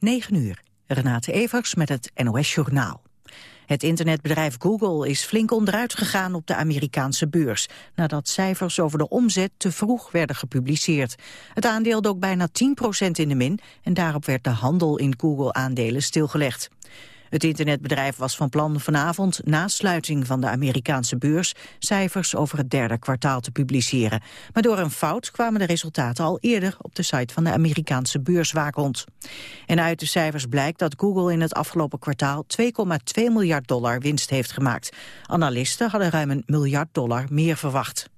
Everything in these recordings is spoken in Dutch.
9 uur. Renate Evers met het NOS Journaal. Het internetbedrijf Google is flink onderuit gegaan op de Amerikaanse beurs, nadat cijfers over de omzet te vroeg werden gepubliceerd. Het aandeel dook bijna 10% in de min en daarop werd de handel in Google-aandelen stilgelegd. Het internetbedrijf was van plan vanavond na sluiting van de Amerikaanse beurs cijfers over het derde kwartaal te publiceren. Maar door een fout kwamen de resultaten al eerder op de site van de Amerikaanse beurswaakhond. En uit de cijfers blijkt dat Google in het afgelopen kwartaal 2,2 miljard dollar winst heeft gemaakt. Analisten hadden ruim een miljard dollar meer verwacht.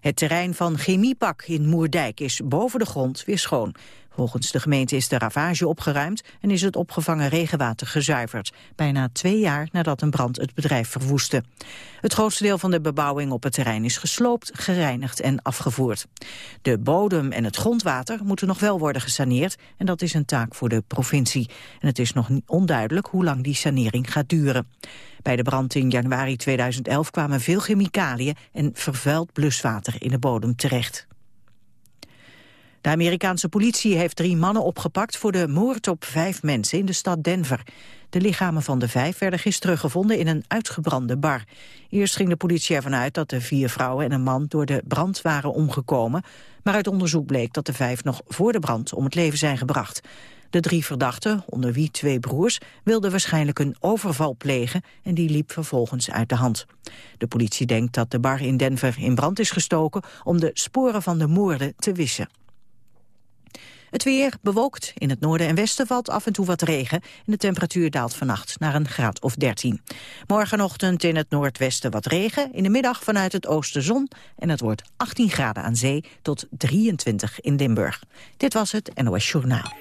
Het terrein van Chemiepak in Moerdijk is boven de grond weer schoon. Volgens de gemeente is de ravage opgeruimd en is het opgevangen regenwater gezuiverd. Bijna twee jaar nadat een brand het bedrijf verwoestte. Het grootste deel van de bebouwing op het terrein is gesloopt, gereinigd en afgevoerd. De bodem en het grondwater moeten nog wel worden gesaneerd en dat is een taak voor de provincie. En het is nog onduidelijk hoe lang die sanering gaat duren. Bij de brand in januari 2011 kwamen veel chemicaliën en vervuild bluswater in de bodem terecht. De Amerikaanse politie heeft drie mannen opgepakt voor de moord op vijf mensen in de stad Denver. De lichamen van de vijf werden gisteren gevonden in een uitgebrande bar. Eerst ging de politie ervan uit dat de vier vrouwen en een man door de brand waren omgekomen. Maar uit onderzoek bleek dat de vijf nog voor de brand om het leven zijn gebracht. De drie verdachten, onder wie twee broers, wilden waarschijnlijk een overval plegen en die liep vervolgens uit de hand. De politie denkt dat de bar in Denver in brand is gestoken om de sporen van de moorden te wissen. Het weer bewolkt. In het noorden en westen valt af en toe wat regen. En de temperatuur daalt vannacht naar een graad of 13. Morgenochtend in het noordwesten wat regen. In de middag vanuit het oosten zon. En het wordt 18 graden aan zee tot 23 in Limburg. Dit was het NOS Journaal.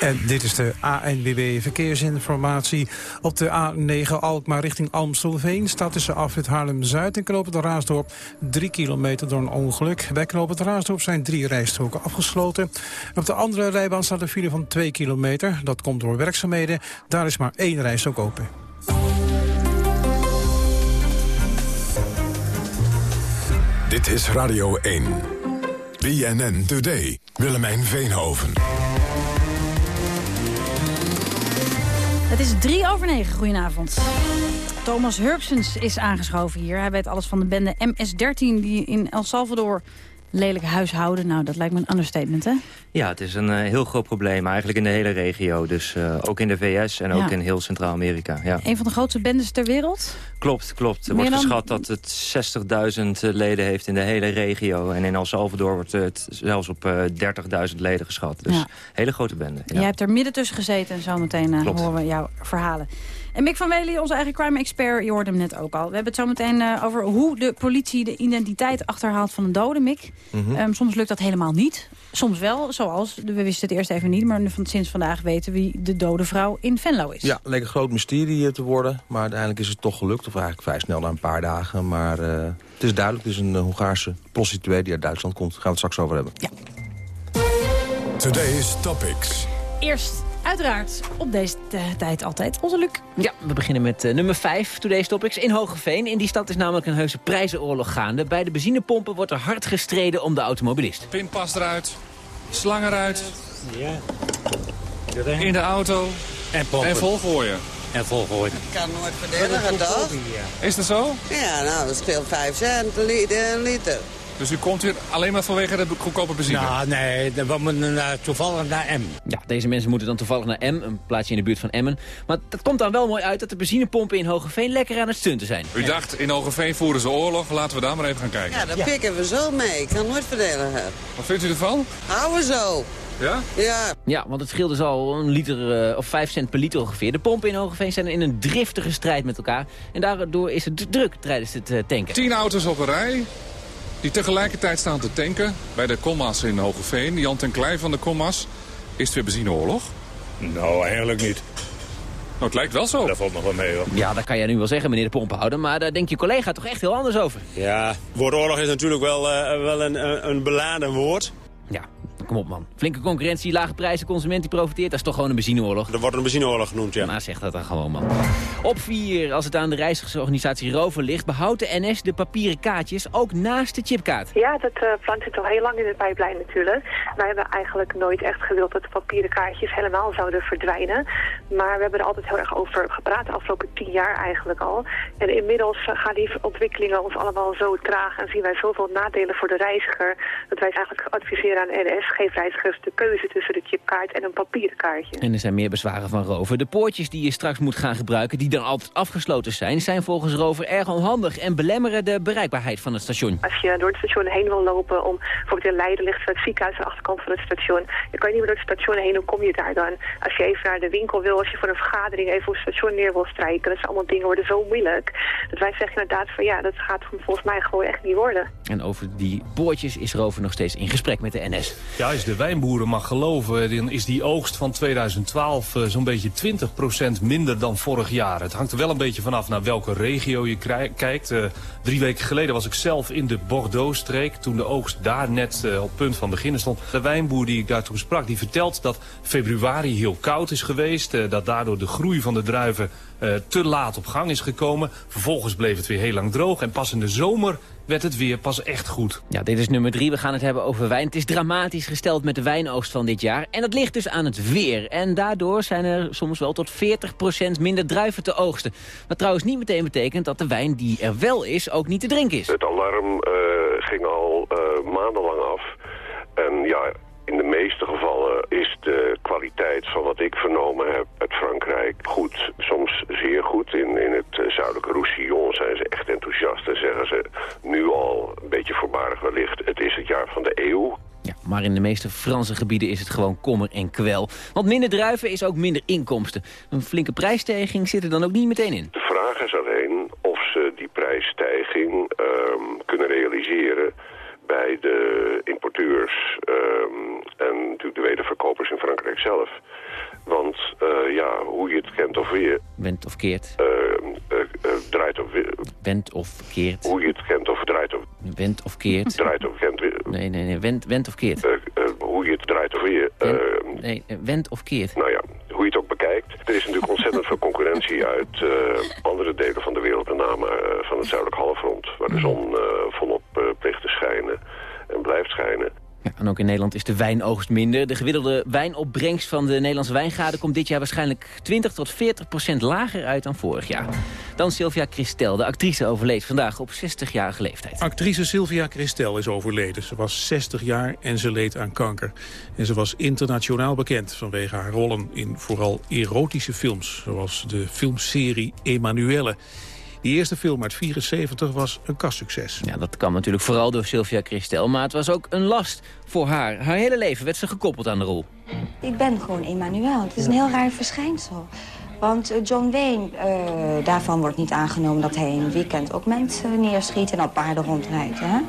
En dit is de ANWB Verkeersinformatie. Op de A9 Alkmaar richting Almstelveen staat tussen afrit Haarlem-Zuid en Knoop het Raasdorp 3 kilometer door een ongeluk. Bij Knoop het Raasdorp zijn drie rijstroken afgesloten. Op de andere rijbaan staat een file van 2 kilometer. Dat komt door werkzaamheden. Daar is maar één rijstrook open. Dit is Radio 1. BNN Today. Willemijn Veenhoven. Het is drie over negen. Goedenavond. Thomas Hurpsens is aangeschoven hier. Hij weet alles van de bende MS-13 die in El Salvador lelijk huishouden. Nou, dat lijkt me een understatement, hè? Ja, het is een uh, heel groot probleem, eigenlijk in de hele regio. Dus uh, ook in de VS en ook in heel Centraal-Amerika. Ja. Een van de grootste bendes ter wereld? Klopt, klopt. Er wordt dan... geschat dat het 60.000 leden heeft in de hele regio. En in El Salvador wordt het zelfs op uh, 30.000 leden geschat. Dus ja. hele grote bende. Ja. Jij hebt er midden tussen gezeten en zometeen horen we jouw verhalen. En Mick van Wely, onze eigen crime-expert, je hoorde hem net ook al. We hebben het zo meteen uh, over hoe de politie de identiteit achterhaalt van een dode, Mick. Mm -hmm. um, soms lukt dat helemaal niet. Soms wel, zoals, we wisten het eerst even niet... maar van, sinds vandaag weten wie de dode vrouw in Venlo is. Ja, leek een groot mysterie te worden. Maar uiteindelijk is het toch gelukt. Of eigenlijk vrij snel na een paar dagen. Maar uh, het is duidelijk, het is een Hongaarse prostituee die uit Duitsland komt. Daar gaan we het straks over hebben. Ja. Today's Topics. Eerst Uiteraard, op deze tijd altijd. Onze Luc. Ja, we beginnen met uh, nummer 5, Today's Topics, in Hogeveen. In die stad is namelijk een heuse prijzenoorlog gaande. Bij de benzinepompen wordt er hard gestreden om de automobilist. Pinpas eruit, slang eruit, ja. in de auto en, pompen. en volgooien. En volgooien. Ik kan nooit verdedigen, toch? Is dat zo? Ja, nou, dat scheelt 5 cent een liter. Dus u komt hier alleen maar vanwege de goedkope benzine? Nou, nee, we moeten uh, toevallig naar M. Ja, deze mensen moeten dan toevallig naar M, een plaatsje in de buurt van Emmen. Maar dat komt dan wel mooi uit dat de benzinepompen in Hogeveen lekker aan het stunten zijn. U dacht, in Hogeveen voeren ze oorlog, laten we daar maar even gaan kijken. Ja, daar ja. pikken we zo mee. Ik kan nooit verdedigen. Wat vindt u ervan? Houden zo. Ja? Ja. Ja, want het scheelt dus al een liter uh, of 5 cent per liter ongeveer. De pompen in Hogeveen zijn in een driftige strijd met elkaar. En daardoor is het druk tijdens het uh, tanken. Tien auto's op een rij die tegelijkertijd staan te tanken bij de Commas in Hogeveen. Jan ten Klein van de Commas. Is het weer benzineoorlog? Nou, eigenlijk niet. Nou, het lijkt wel zo. Dat valt nog wel mee, hoor. Ja, dat kan jij nu wel zeggen, meneer de pompenhouder. Maar daar denkt je collega toch echt heel anders over. Ja, woord oorlog is natuurlijk wel, uh, wel een, een beladen woord. Ja, Kom op man. Flinke concurrentie, lage prijzen, consument die profiteert. Dat is toch gewoon een benzineoorlog? Er wordt een benzineoorlog genoemd, ja. Nou, zeg dat dan gewoon man. Op vier, als het aan de reizigersorganisatie Rover ligt... behoudt de NS de papieren kaartjes ook naast de chipkaart. Ja, dat uh, plan zit al heel lang in de pijplijn natuurlijk. Wij hebben eigenlijk nooit echt gewild dat de papieren kaartjes helemaal zouden verdwijnen. Maar we hebben er altijd heel erg over gepraat, de afgelopen tien jaar eigenlijk al. En inmiddels gaan die ontwikkelingen ons allemaal zo traag... en zien wij zoveel nadelen voor de reiziger... dat wij eigenlijk adviseren aan NS geef reizigers de keuze tussen de chipkaart en een papieren kaartje. En er zijn meer bezwaren van Rover. De poortjes die je straks moet gaan gebruiken, die dan altijd afgesloten zijn... zijn volgens Rover erg onhandig en belemmeren de bereikbaarheid van het station. Als je door het station heen wil lopen om... bijvoorbeeld in Leiden ligt het ziekenhuis aan de achterkant van het station... dan kan je niet meer door het station heen, hoe kom je daar dan? Als je even naar de winkel wil, als je voor een vergadering even op het station neer wil strijken... dat zijn allemaal dingen worden zo moeilijk. Dat wij zeggen inderdaad van ja, dat gaat volgens mij gewoon echt niet worden. En over die poortjes is Rover nog steeds in gesprek met de NS. Ja, de wijnboeren mag geloven, dan is die oogst van 2012 uh, zo'n beetje 20% minder dan vorig jaar. Het hangt er wel een beetje vanaf naar welke regio je kijkt. Uh, drie weken geleden was ik zelf in de Bordeaux-streek, toen de oogst daar net uh, op punt van beginnen stond. De wijnboer die ik daartoe sprak, die vertelt dat februari heel koud is geweest, dat daardoor de groei van de druiven te laat op gang is gekomen. Vervolgens bleef het weer heel lang droog en pas in de zomer werd het weer pas echt goed. Ja, dit is nummer drie. We gaan het hebben over wijn. Het is dramatisch gesteld met de wijnoogst van dit jaar. En dat ligt dus aan het weer. En daardoor zijn er soms wel tot 40% minder druiven te oogsten. Wat trouwens niet meteen betekent dat de wijn die er wel is ook niet te drinken is. Het alarm uh, ging al uh, maandenlang af. En ja, in de meeste gevallen is de kwaliteit van wat ik vernomen heb uit Frankrijk goed. Soms zeer goed. In, in het zuidelijke Roussillon zijn ze echt enthousiast en zeggen ze nu al een beetje voorbarig wellicht. Het is het jaar van de eeuw. Ja, maar in de meeste Franse gebieden is het gewoon kommer en kwel. Want minder druiven is ook minder inkomsten. Een flinke prijsstijging zit er dan ook niet meteen in. De vraag is alleen of ze die prijsstijging um, kunnen realiseren bij de importeurs um, en natuurlijk de wederverkopers in Frankrijk zelf. Want uh, ja, hoe je het kent of weer... Went of keert. Uh, uh, draait of weer... Of keert. Hoe je het kent of draait of... Went of keert. Draait of kent weer... Nee, nee, nee, went, went of keert. hoe je het draait of weer... Nee, went of keert. Nou ja, hoe je het ook bekijkt. Er is natuurlijk ontzettend veel concurrentie uit andere delen van de wereld. Met name van het zuidelijk halfrond. Waar de zon volop plicht te schijnen en blijft schijnen. Ja, en ook in Nederland is de wijnoogst minder. De gemiddelde wijnopbrengst van de Nederlandse wijngaarden... komt dit jaar waarschijnlijk 20 tot 40 procent lager uit dan vorig jaar. Dan Sylvia Christel, de actrice, overleed vandaag op 60-jarige leeftijd. Actrice Sylvia Christel is overleden. Ze was 60 jaar en ze leed aan kanker. En ze was internationaal bekend vanwege haar rollen in vooral erotische films... zoals de filmserie Emanuelle... Die eerste film uit 74 was een kastsucces. Ja, dat kwam natuurlijk vooral door Sylvia Christel. Maar het was ook een last voor haar. Haar hele leven werd ze gekoppeld aan de rol. Ik ben gewoon Emmanuel. Het is een heel raar verschijnsel. Want John Wayne, uh, daarvan wordt niet aangenomen dat hij in een weekend ook mensen neerschiet en op paarden rondrijdt. Hè?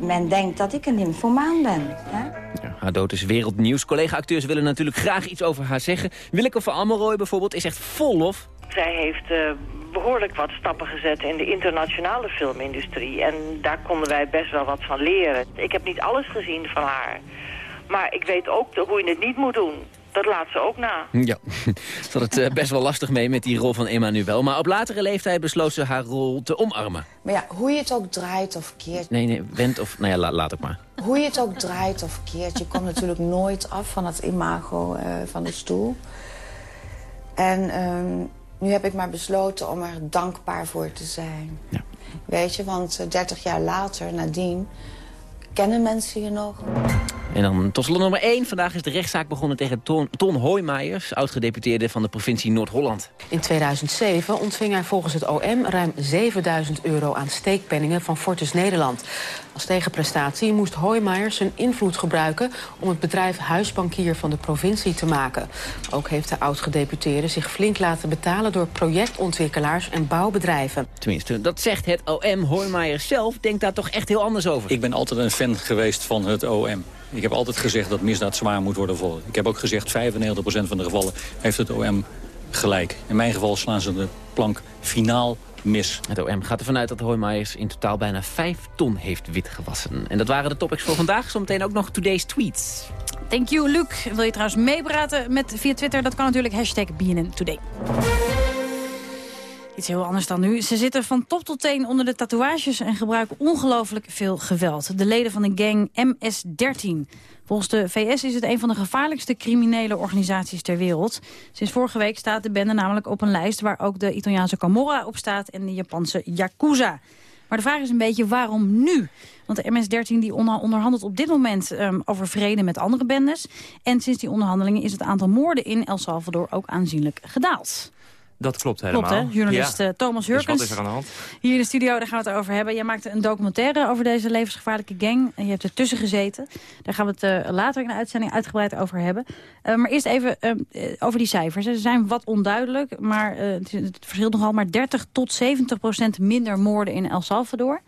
Men denkt dat ik een nymphomaan ben. Hè? Ja, haar dood is wereldnieuws. Collega-acteurs willen natuurlijk graag iets over haar zeggen. Willeke van Amelrooy bijvoorbeeld is echt vol lof. Zij heeft uh, behoorlijk wat stappen gezet in de internationale filmindustrie. En daar konden wij best wel wat van leren. Ik heb niet alles gezien van haar. Maar ik weet ook hoe je het niet moet doen. Dat laat ze ook na. Ja, ze had het uh, best wel lastig mee met die rol van Emmanuel. Maar op latere leeftijd besloot ze haar rol te omarmen. Maar ja, hoe je het ook draait of keert... Nee, nee, wend of... Nou ja, la, laat het maar. Hoe je het ook draait of keert... je komt natuurlijk nooit af van het imago uh, van de stoel. En um, nu heb ik maar besloten om er dankbaar voor te zijn. Ja. Weet je, want uh, 30 jaar later, nadien... kennen mensen je nog... En dan tot slot nummer 1. Vandaag is de rechtszaak begonnen tegen Ton, Ton oud-gedeputeerde van de provincie Noord-Holland. In 2007 ontving hij volgens het OM ruim 7000 euro aan steekpenningen van Fortis Nederland. Als tegenprestatie moest Hoijmeijers zijn invloed gebruiken... om het bedrijf huisbankier van de provincie te maken. Ook heeft de oud-gedeputeerde zich flink laten betalen... door projectontwikkelaars en bouwbedrijven. Tenminste, dat zegt het OM. Hoijmeijers zelf denkt daar toch echt heel anders over. Ik ben altijd een fan geweest van het OM. Ik heb altijd gezegd dat misdaad zwaar moet worden volgen. Ik heb ook gezegd 95% van de gevallen heeft het OM gelijk. In mijn geval slaan ze de plank finaal mis. Het OM gaat ervan uit dat Hoijmaiers in totaal bijna 5 ton heeft wit gewassen. En dat waren de topics voor vandaag. Zometeen ook nog today's tweets. Thank you, Luc. Wil je trouwens meepraten met, via Twitter? Dat kan natuurlijk hashtag BNN Today. Iets heel anders dan nu. Ze zitten van top tot teen onder de tatoeages en gebruiken ongelooflijk veel geweld. De leden van de gang MS-13. Volgens de VS is het een van de gevaarlijkste criminele organisaties ter wereld. Sinds vorige week staat de bende namelijk op een lijst... waar ook de Italiaanse Camorra op staat en de Japanse Yakuza. Maar de vraag is een beetje waarom nu? Want de MS-13 die onderhandelt op dit moment um, over vrede met andere bendes. En sinds die onderhandelingen is het aantal moorden in El Salvador ook aanzienlijk gedaald. Dat klopt helemaal. Klopt, hè? Journalist eh, Thomas Hurkens. Dus wat is er aan de hand? Hier in de studio, daar gaan we het over hebben. Jij maakte een documentaire over deze levensgevaarlijke gang. En je hebt ertussen gezeten. Daar gaan we het uh, later in de uitzending uitgebreid over hebben. Uh, maar eerst even over die cijfers. Ze zijn wat onduidelijk, maar het, het verschilt nogal maar 30 tot 70 procent minder moorden in El Salvador.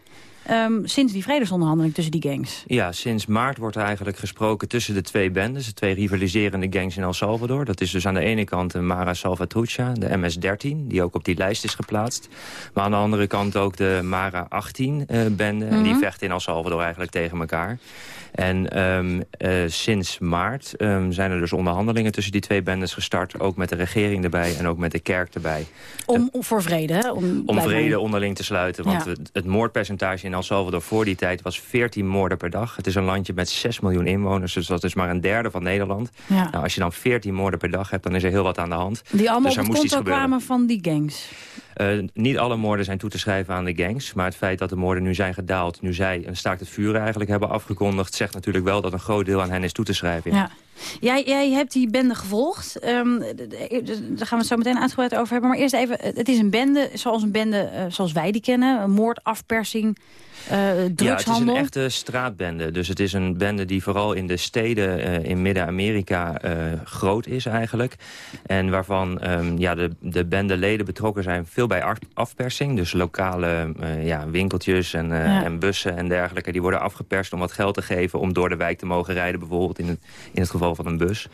Um, sinds die vredesonderhandeling tussen die gangs? Ja, sinds maart wordt er eigenlijk gesproken tussen de twee bendes. De twee rivaliserende gangs in El Salvador. Dat is dus aan de ene kant de Mara Salvatrucha, de MS-13... die ook op die lijst is geplaatst. Maar aan de andere kant ook de Mara 18-bende. Uh, En die mhm. vechten in El Salvador eigenlijk tegen elkaar. En um, uh, sinds maart um, zijn er dus onderhandelingen tussen die twee bendes gestart. Ook met de regering erbij en ook met de kerk erbij. Om, om voor vrede, hè? Om, om vrede onderling te sluiten. Want ja. het, het, moordpercentage in El Salvador voor die tijd was 14 moorden per dag. Het is een landje met 6 miljoen inwoners, dus dat is maar een derde van Nederland. Ja. Nou, als je dan 14 moorden per dag hebt, dan is er heel wat aan de hand. Die allemaal dus op het konto kwamen van die gangs? Uh, niet alle moorden zijn toe te schrijven aan de gangs. Maar het feit dat de moorden nu zijn gedaald, nu zij een staakt het vuren eigenlijk hebben afgekondigd... zegt natuurlijk wel dat een groot deel aan hen is toe te schrijven. Jij, jij hebt die bende gevolgd. Um, daar gaan we het zo meteen uitgebreid over hebben. Maar eerst even, het is een bende zoals een bende uh, zoals wij die kennen. Moord, afpersing, uh, drugshandel. Ja, het is een echte straatbende. Dus het is een bende die vooral in de steden uh, in Midden-Amerika uh, groot is eigenlijk. En waarvan um, ja, de, de bendeleden betrokken zijn veel bij afpersing. Dus lokale ja, winkeltjes en, ja. en bussen en dergelijke. Die worden afgeperst om wat geld te geven om door de wijk te mogen rijden. Bijvoorbeeld in het, in het geval van een bus.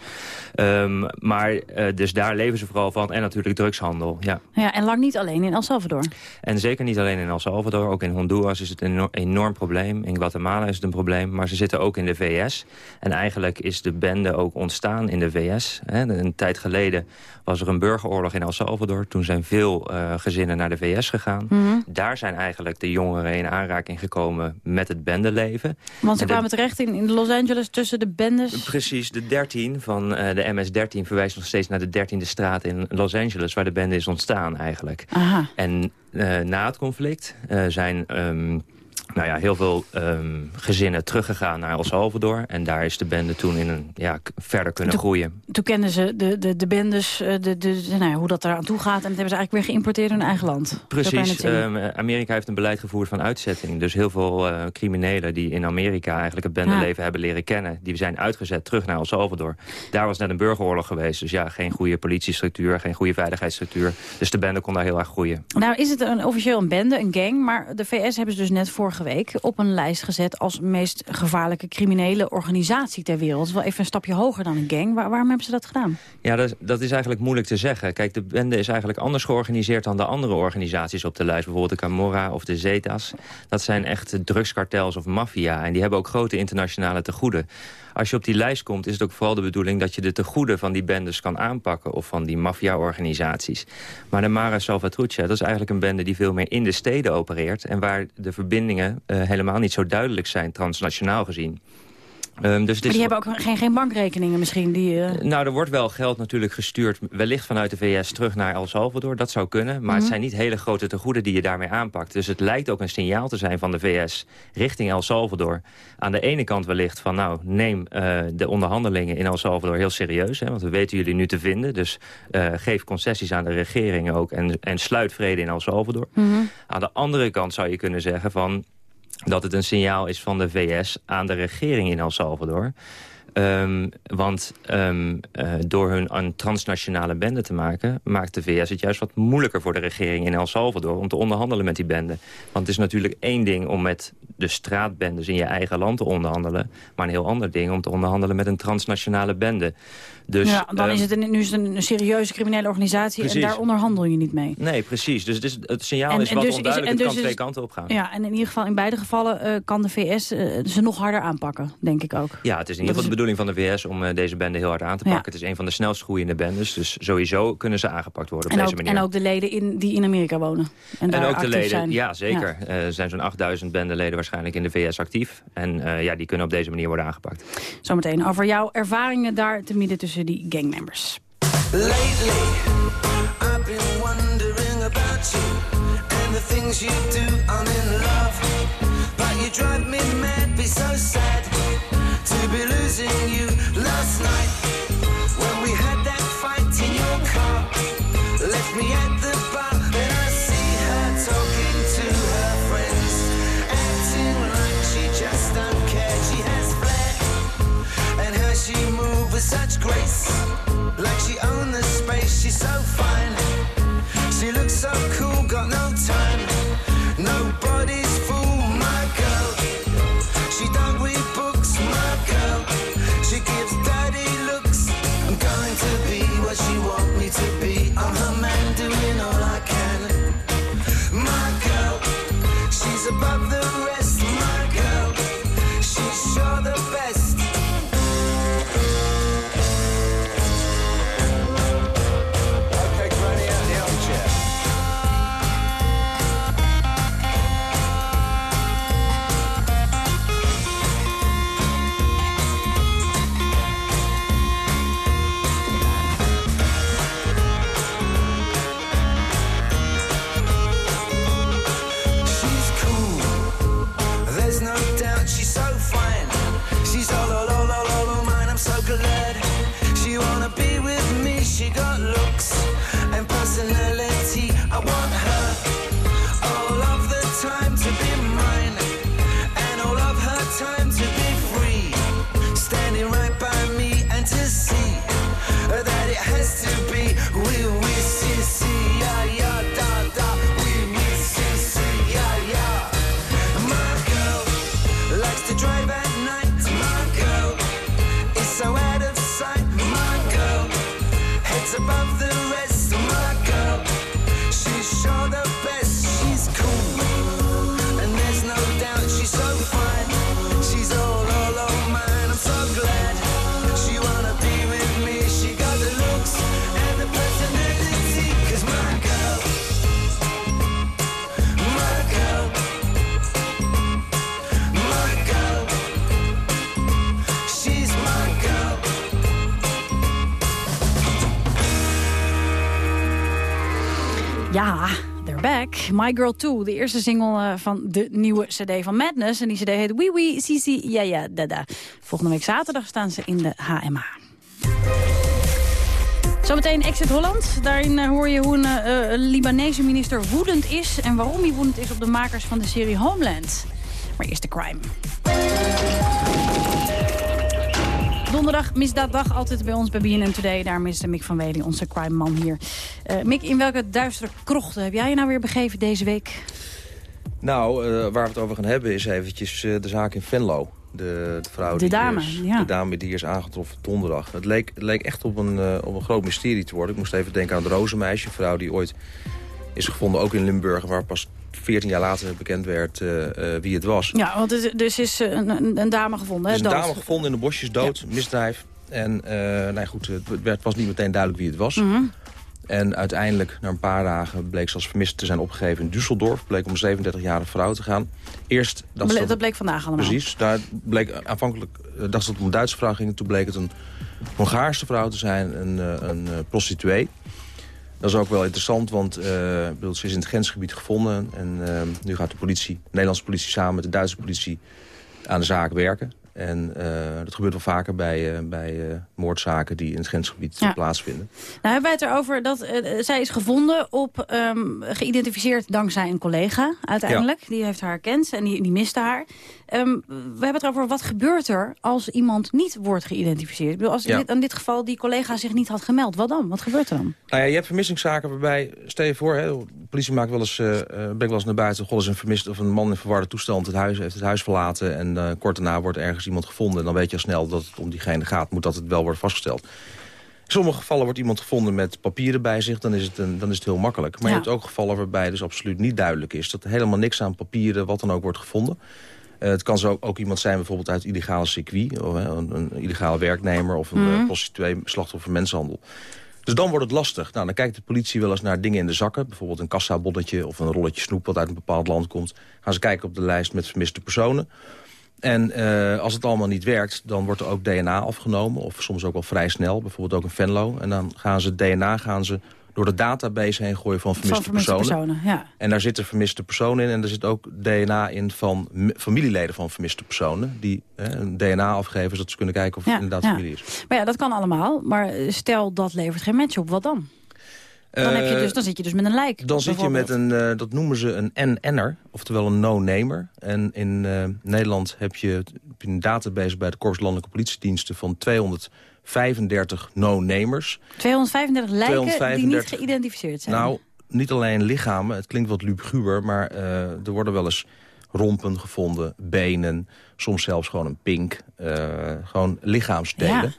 Um, maar dus daar leven ze vooral van. En natuurlijk drugshandel. Ja. Ja, en lang niet alleen in El Salvador. En zeker niet alleen in El Salvador. Ook in Honduras is het een enorm, probleem. In Guatemala is het een probleem. Maar ze zitten ook in de VS. En eigenlijk is de bende ook ontstaan in de VS. Een tijd geleden was er een burgeroorlog in El Salvador. Toen zijn veel uh, gezinnen naar de VS gegaan. Mm -hmm. Daar zijn eigenlijk de jongeren in aanraking gekomen met het bendeleven. Want ze en kwamen de... terecht in, in Los Angeles tussen de bendes? Precies, de 13 van uh, de MS-13 verwijst nog steeds naar de 13e straat in Los Angeles... waar de bende is ontstaan eigenlijk. Aha. En uh, na het conflict zijn... Um, nou ja, heel veel um, gezinnen teruggegaan naar El Salvador. En daar is de bende toen in een, ja, verder kunnen toen, groeien. Toen kenden ze de, de, de bendes, de, de, de, nou ja, hoe dat eraan toe gaat. En dat hebben ze eigenlijk weer geïmporteerd in hun eigen land. Precies. Um, Amerika heeft een beleid gevoerd van uitzetting. Dus heel veel uh, criminelen die in Amerika eigenlijk het bendeleven ja. hebben leren kennen... die zijn uitgezet terug naar El Salvador. Daar was net een burgeroorlog geweest. Dus ja, geen goede politiestructuur, geen goede veiligheidsstructuur. Dus de bende kon daar heel erg groeien. Nou is het een, officieel een bende, een gang. Maar de VS hebben ze dus net vorige op een lijst gezet als meest gevaarlijke criminele organisatie ter wereld. Wel even een stapje hoger dan een gang. Waar, waarom hebben ze dat gedaan? Ja, dat, dat, is eigenlijk moeilijk te zeggen. Kijk, de bende is eigenlijk anders georganiseerd dan de andere organisaties op de lijst. Bijvoorbeeld de Camorra of de Zetas. Dat zijn echt drugskartels of maffia. En die hebben ook grote internationale tegoeden. Als je op die lijst komt, is het ook vooral de bedoeling... dat je de tegoeden van die bendes kan aanpakken... of van die maffia-organisaties. Maar de Mara Salvatrucha, dat is eigenlijk een bende... die veel meer in de steden opereert... en waar de verbindingen uh, helemaal niet zo duidelijk zijn, transnationaal gezien. Um, dus maar die hebben ook geen, geen bankrekeningen misschien? Die, uh... Nou, er wordt wel geld natuurlijk gestuurd, wellicht vanuit de VS terug naar El Salvador. Dat zou kunnen, maar mm -hmm. het zijn niet hele grote tegoeden die je daarmee aanpakt. Dus het lijkt ook een signaal te zijn van de VS richting El Salvador. Aan de ene kant wellicht van, nou, neem uh, de onderhandelingen in El Salvador heel serieus. Hè, want we weten jullie nu te vinden. Dus uh, geef concessies aan de regering ook en, en sluit vrede in El Salvador. Mm -hmm. Aan de andere kant zou je kunnen zeggen van dat het een signaal is van de VS aan de regering in El Salvador. Um, want um, uh, door hun een transnationale bende te maken... maakt de VS het juist wat moeilijker voor de regering in El Salvador... om te onderhandelen met die bende. Want het is natuurlijk één ding om met de straatbendes in je eigen land te onderhandelen. Maar een heel ander ding om te onderhandelen met een transnationale bende. Dus, ja, dan ehm, is het een, nu is het een serieuze criminele organisatie Precies. en daar onderhandel je niet mee. Nee, precies. Dus het, is, het signaal En- is en wat dus onduidelijk. het dus kan is- twee kanten op gaan. Ja, en in ieder geval in beide gevallen eh, kan de VS eh, ze nog harder aanpakken, denk ik ook. Ja, het is in ieder geval de bedoeling van de VS om eh, deze bende heel hard aan te Ja. pakken. Het is een van de snelst groeiende bendes. Dus sowieso kunnen ze aangepakt worden op En deze ook, manier. en ook de leden in, die in Amerika wonen. En, En ook de leden, zijn. ja zeker. Er zijn zo'n 8000 bendeleden waarschijnlijk in de VS actief. En ja, die kunnen op deze manier worden aangepakt. Zometeen over jouw ervaringen daar te midden tussen die gangmembers. Lately, I've been wondering about you and the things you do. I'm in love, but you drive me mad. Be so sad to be losing you. Last night, when we had that fight in your car, left me at the with such grace. Like she owned the space, she's so fine. She looks so cool, got no time. My Girl 2, de eerste single eh, van de nieuwe cd van Madness. En die cd heet Wee Wee Sisi Ja Ja Dada. Volgende week zaterdag staan ze in de HMA. Zometeen Exit Holland. Daarin eh, hoor je hoe een eh, eh, Libanese minister woedend is... en waarom hij woedend is op de makers van de serie Homeland. Maar eerst de crime. Donderdag, misdaaddag, altijd bij ons bij BNN Today. Daarom is Mick van Wely, onze crime-man hier. Eh, Mick, in welke duistere krochten heb jij je nou weer begeven deze week? Nou, eh, waar we het over gaan hebben is eventjes eh, de zaak in Venlo. De, de vrouw De die dame, is, ja. De dame die is aangetroffen donderdag. Het leek, het leek echt op een, op een groot mysterie te worden. Ik moest even denken aan het Rozenmeisje. Een vrouw die ooit is gevonden, ook in Limburg... waar pas 14 jaar later bekend werd eh, eh, wie het was. Ja, want het, dus is eh, een, een, dame gevonden, hè? een dame gevonden in de bosjes, dood, misdrijf. En eh nou goed, het werd, was niet meteen duidelijk wie het was. Mhm. En uiteindelijk, na een paar dagen, bleek ze als vermist te zijn opgegeven in Düsseldorf. Bleek om een 37-jarige vrouw te gaan. Eerst Dat, ze ble- dat bleek vandaag allemaal. Precies. Daar bleek aanvankelijk dacht ze dat het om een Duitse vrouw ging. Toen bleek het een Hongaarse vrouw te zijn, een, een prostituee. Dat is ook wel interessant, want bedoel, ze is in het grensgebied gevonden. En eh, nu gaat de politie, de Nederlandse politie samen met de Duitse politie aan de zaak werken. En uh, dat gebeurt wel vaker bij, uh, bij uh, moordzaken die in het grensgebied Ja. plaatsvinden. Nou hebben wij het erover dat eh, zij is gevonden op, ehm, geïdentificeerd dankzij een collega uiteindelijk. Die heeft haar herkend en die, die miste haar. Ehm, we hebben het erover wat gebeurt er als iemand niet wordt geïdentificeerd. Ik bedoel, als Ja. dit, in dit geval die collega zich niet had gemeld, wat dan? Wat gebeurt er dan? Nou ja, je hebt vermissingszaken waarbij, stel je voor, hè, de politie maakt wel eens, eh, eh, brengt wel eens naar buiten, god is een vermist of een man in verwarde toestand het huis, heeft het huis verlaten en eh, kort daarna wordt ergens iemand gevonden. En dan weet je al snel dat het om diegene gaat, moet dat het wel worden vastgesteld. In sommige gevallen wordt iemand gevonden met papieren bij zich, dan is het, een, dan is het heel makkelijk. Maar Ja. je hebt ook gevallen waarbij dus absoluut niet duidelijk is dat er helemaal niks aan papieren, wat dan ook, wordt gevonden. Eh, het kan zo ook, iemand zijn bijvoorbeeld uit illegale circuit, of, een, een illegale werknemer of een eh, prostituee, slachtoffer mensenhandel. Dus dan wordt het lastig. Nou, dan kijkt de politie wel eens naar dingen in de zakken. Bijvoorbeeld een kassabonnetje of een rolletje snoep wat uit een bepaald land komt. Gaan ze kijken op de lijst met vermiste personen. En eh, als het allemaal niet werkt, dan wordt er ook DNA afgenomen. Of soms ook wel vrij snel, bijvoorbeeld ook in Venlo. En dan gaan ze DNA gaan ze door de database heen gooien van vermiste, Van vermiste personen. personen, ja. En daar zitten vermiste personen in. En er zit ook DNA in van familieleden van vermiste personen. Die eh, een DNA afgeven, zodat ze kunnen kijken of het inderdaad ja. familie is. Maar ja, dat kan allemaal. Maar stel dat levert geen match op, wat dan? Dan, heb je Eh, dus, dan zit je dus met een lijk. Dan zit je met een, eh, dat noemen ze een NN'er, oftewel een no-namer. En in eh, Nederland heb je, heb je een database bij de Korps Landelijke Politiediensten van 235 no-namers. 235 lijken die 235 niet geïdentificeerd zijn. Nou, niet alleen lichamen, het klinkt wat luguber, maar er worden wel eens rompen gevonden, benen, soms zelfs gewoon een pink, gewoon lichaamsdelen. Ja.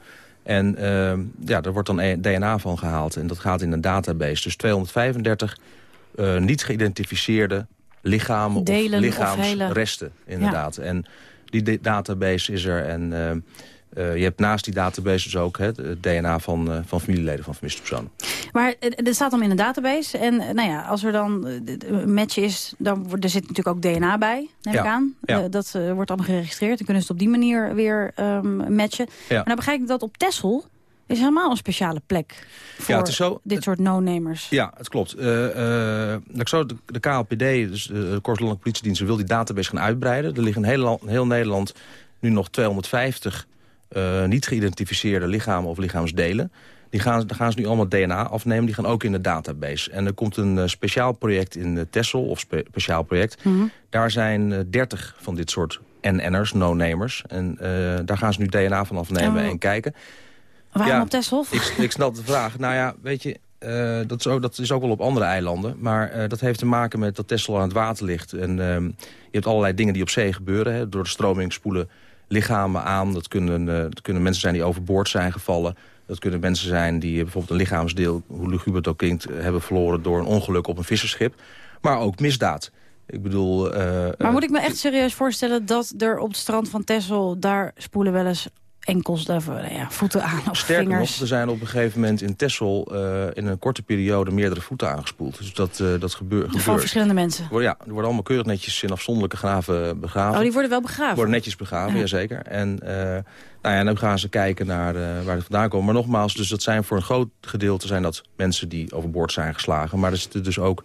En eh, ja, er wordt dan e- DNA van gehaald en dat gaat in een database. Dus 235 eh, niet geïdentificeerde lichamen Delen of lichaamsresten, inderdaad. En die database is er en eh, je hebt naast die database dus ook hè, het DNA van, eh, van familieleden van vermiste personen. Maar eh, er staat dan in een database. En nou ja, als er dan een match is, dan wordt, er zit natuurlijk ook DNA bij, neem Ja, ik aan. ja. Dat wordt allemaal geregistreerd. Dan kunnen ze het op die manier weer ehm, matchen. Ja. Maar dan begrijp ik dat op Texel is helemaal een speciale plek voor Ja, het is zo- dit soort no-namers. Ja, het klopt. Ik zo, de, de KLPD, dus de Korpslandelijke Politiedienst, wil die database gaan uitbreiden. Er liggen in heel Nederland nu nog 250 eh, niet geïdentificeerde lichamen of lichaamsdelen. Die gaan, daar gaan ze nu allemaal DNA afnemen. Die gaan ook in de database. En er komt een eh, speciaal project in uh, Texel, of spe- speciaal project. Mhm. Daar zijn eh, 30 van dit soort NN'ers, no-namers. En eh, daar gaan ze nu DNA van afnemen En en kijken. Waarom Ja, op Texel? Ik, ik snap de vraag. Nou ja, weet je, eh, dat, is ook, dat is ook wel op andere eilanden. Maar eh, dat heeft te maken met dat Texel aan het water ligt. En ehm, je hebt allerlei dingen die op zee gebeuren. Hè. Door de stroming spoelen lichamen aan. Dat kunnen, eh, dat kunnen mensen zijn die overboord zijn gevallen. Dat kunnen mensen zijn die eh, bijvoorbeeld een lichaamsdeel... hoe luguber het ook klinkt, eh, hebben verloren door een ongeluk op een visserschip. Maar ook misdaad. Ik bedoel... Maar moet ik me echt serieus voorstellen dat er op het strand van Texel... daar spoelen wel eens enkels, of, nou ja, voeten aan of Sterker vingers? nog, er zijn op een gegeven moment in Texel... eh, in een korte periode meerdere voeten aangespoeld. Dus dat, eh, dat gebeur, gebeurt. Van verschillende mensen. Worden- Ja, er worden allemaal keurig netjes in afzonderlijke graven begraven. Oh, die worden wel begraven? worden netjes begraven, Ja. jazeker. En eh, nou ja, dan gaan ze kijken naar waar het vandaan komt. Maar nogmaals, dus dat zijn voor een groot gedeelte zijn dat mensen die overboord zijn geslagen. Maar er zitten dus ook,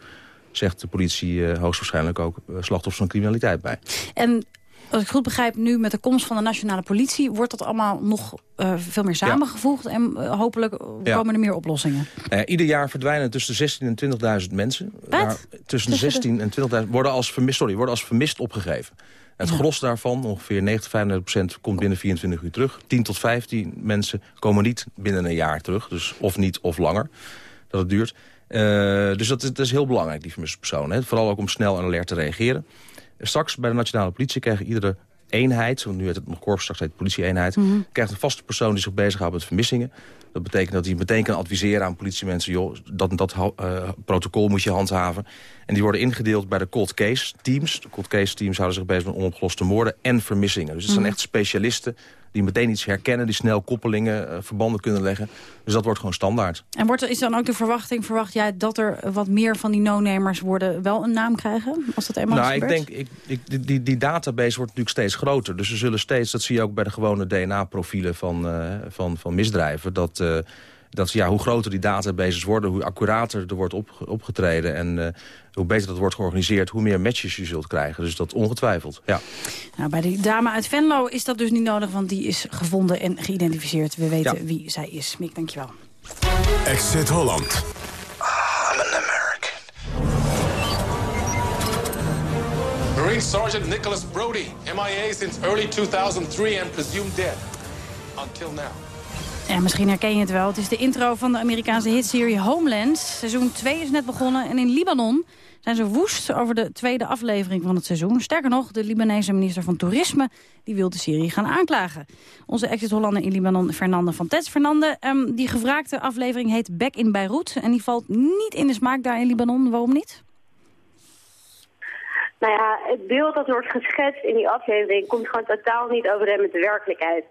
zegt de politie hoogstwaarschijnlijk ook, slachtoffers van criminaliteit bij. En als ik goed begrijp, nu met de komst van de nationale politie... wordt dat allemaal nog eh, veel meer samengevoegd. En eh, hopelijk eh, Ja. komen er meer oplossingen. Ja, ieder jaar verdwijnen tussen de 16.000 en 20.000 mensen. Waar tussen de Tussen de- 16 en 20.000 worden als vermist, sorry, worden als vermist opgegeven. Het gros daarvan, ongeveer 90, 35 procent, komt binnen 24 uur terug. 10 tot 15 mensen komen niet binnen een jaar terug. Dus of niet of langer dat het duurt. Eh, dus dat is, dat is heel belangrijk, die vermiste personen. Hè. Vooral ook om snel en alert te reageren. Straks bij de nationale politie krijgen iedere eenheid... want nu heet het nog korps, straks heet het politieeenheid... Mhm. krijgt een vaste persoon die zich bezighoudt met vermissingen. Dat betekent dat hij meteen kan adviseren aan politiemensen... joh, dat en dat eh, protocol moet je handhaven. En die worden ingedeeld bij de cold case teams. De cold case teams houden zich bezig met onopgeloste moorden en vermissingen. Dus het zijn Mhm. echt specialisten die meteen iets herkennen... die snel koppelingen, eh, verbanden kunnen leggen. Dus dat wordt gewoon standaard. En wordt is dan ook de verwachting, verwacht jij dat er wat meer van die no-namers worden wel een naam krijgen? Als dat eenmaal nou, is ik denk, ik, ik, die- die, database wordt natuurlijk steeds groter. Dus er zullen steeds, dat zie je ook bij de gewone DNA-profielen van, eh, van, van misdrijven... dat, eh, dat ja, hoe groter die databases worden, hoe accurater er wordt op, opgetreden... en eh, hoe beter dat wordt georganiseerd, hoe meer matches je zult krijgen. Dus dat ongetwijfeld, ja. Nou, bij die dame uit Venlo is dat dus niet nodig, want die is gevonden en geïdentificeerd. We weten wie zij is. Mick, dankjewel. Exit Holland. I'm an American. Marine Sergeant Nicholas Brody, MIA since early 2003 and presumed dead. Until now. Ja, misschien herken je het wel. Het is de intro van de Amerikaanse hitserie Homeland. Seizoen 2 is net begonnen en in Libanon zijn ze woest over de tweede aflevering van het seizoen. Sterker nog, de Libanese minister van Toerisme die wil de serie gaan aanklagen. Onze ex-Hollander in Libanon, Fernande van Tets. Fernande, um, die gevraagde aflevering heet Back in Beirut. En die valt niet in de smaak daar in Libanon. Waarom niet? Nou ja, het beeld dat wordt geschetst in die aflevering komt gewoon totaal niet overeen met de werkelijkheid.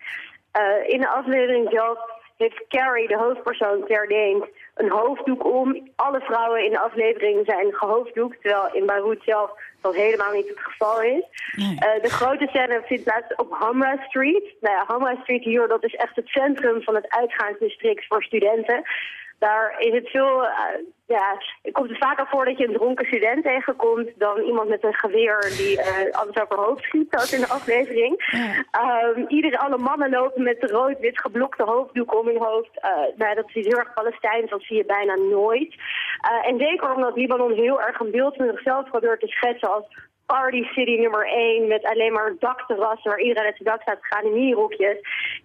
Uh, in de aflevering zelf heeft Carrie, de hoofdpersoon, Claire een hoofddoek om. Alle vrouwen in de aflevering zijn gehoofddoekt, terwijl in Beirut zelf dat helemaal niet het geval is. Nee. Uh, de grote scène vindt plaats op Hamra Street. Nou ja, Hamra Street hier, dat is echt het centrum van het uitgaansdistrict voor studenten daar is het veel, uh, ja, het komt er vaker voor dat je een dronken student tegenkomt dan iemand met een geweer die uh, alles over hoofd schiet, zoals in de aflevering. Ja. Um, iedere, alle mannen lopen met rood-wit geblokte hoofddoek om hun hoofd. Uh, nou, dat is heel erg Palestijns, dat zie je bijna nooit. en zeker omdat Libanon heel erg een beeld van zichzelf probeert te schetsen als party city nummer 1 met alleen maar dakterrassen waar iedereen uit zijn dak staat te gaan in mierhoekjes,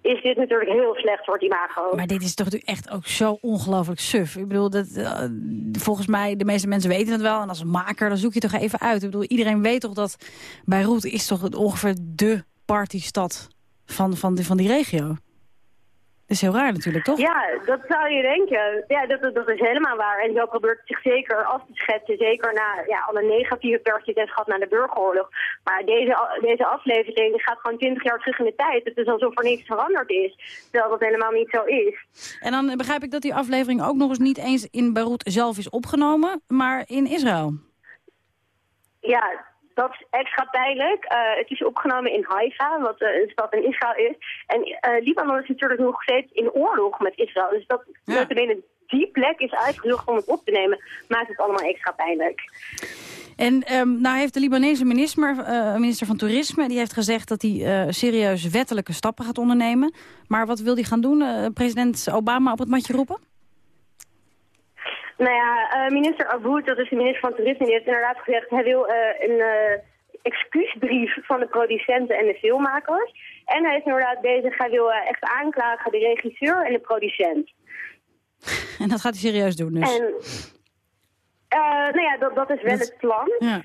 is dit natuurlijk heel slecht voor het imago. Maar dit is toch echt ook zo ongelooflijk suf. Ik bedoel, dat, uh, volgens mij, de meeste mensen weten het wel. En als maker, dan zoek je toch even uit. Ik bedoel, iedereen weet toch dat Beirut is toch ongeveer de partystad van, van, van die regio. Dat is heel raar natuurlijk, toch? Ja, dat zou je denken. Ja, dat, dat is helemaal waar. En zo probeert zich zeker af te schetsen. Zeker na ja, alle negatieve pertjes heeft gehad naar de burgeroorlog. Maar deze, deze aflevering gaat gewoon twintig jaar terug in de tijd. Het is alsof er niets veranderd is. Terwijl dat helemaal niet zo is. En dan begrijp ik dat die aflevering ook nog eens niet eens in Beirut zelf is opgenomen. Maar in Israël. Ja, dat is extra pijnlijk. Uh, het is opgenomen in Haifa, wat uh, een stad in Israël is. En uh, Libanon is natuurlijk nog steeds in oorlog met Israël. Dus dat, ja. alleen die plek is uitgezocht om het op te nemen, maakt het allemaal extra pijnlijk. En um, nou heeft de Libanese minister, minister van Toerisme... die heeft gezegd dat hij serieus wettelijke stappen gaat ondernemen. Maar wat wil hij gaan doen? president Obama op het matje roepen? Nou ja, uh, minister Aboud, dat is de minister van Toerisme, die heeft inderdaad gezegd... hij wil uh, een uh, excuusbrief van de producenten en de filmmakers. En hij is inderdaad bezig, hij wil echt aanklagen de regisseur en de producent. En dat gaat hij serieus doen dus? En, nou ja, dat, dat is wel dat... het plan. Ja.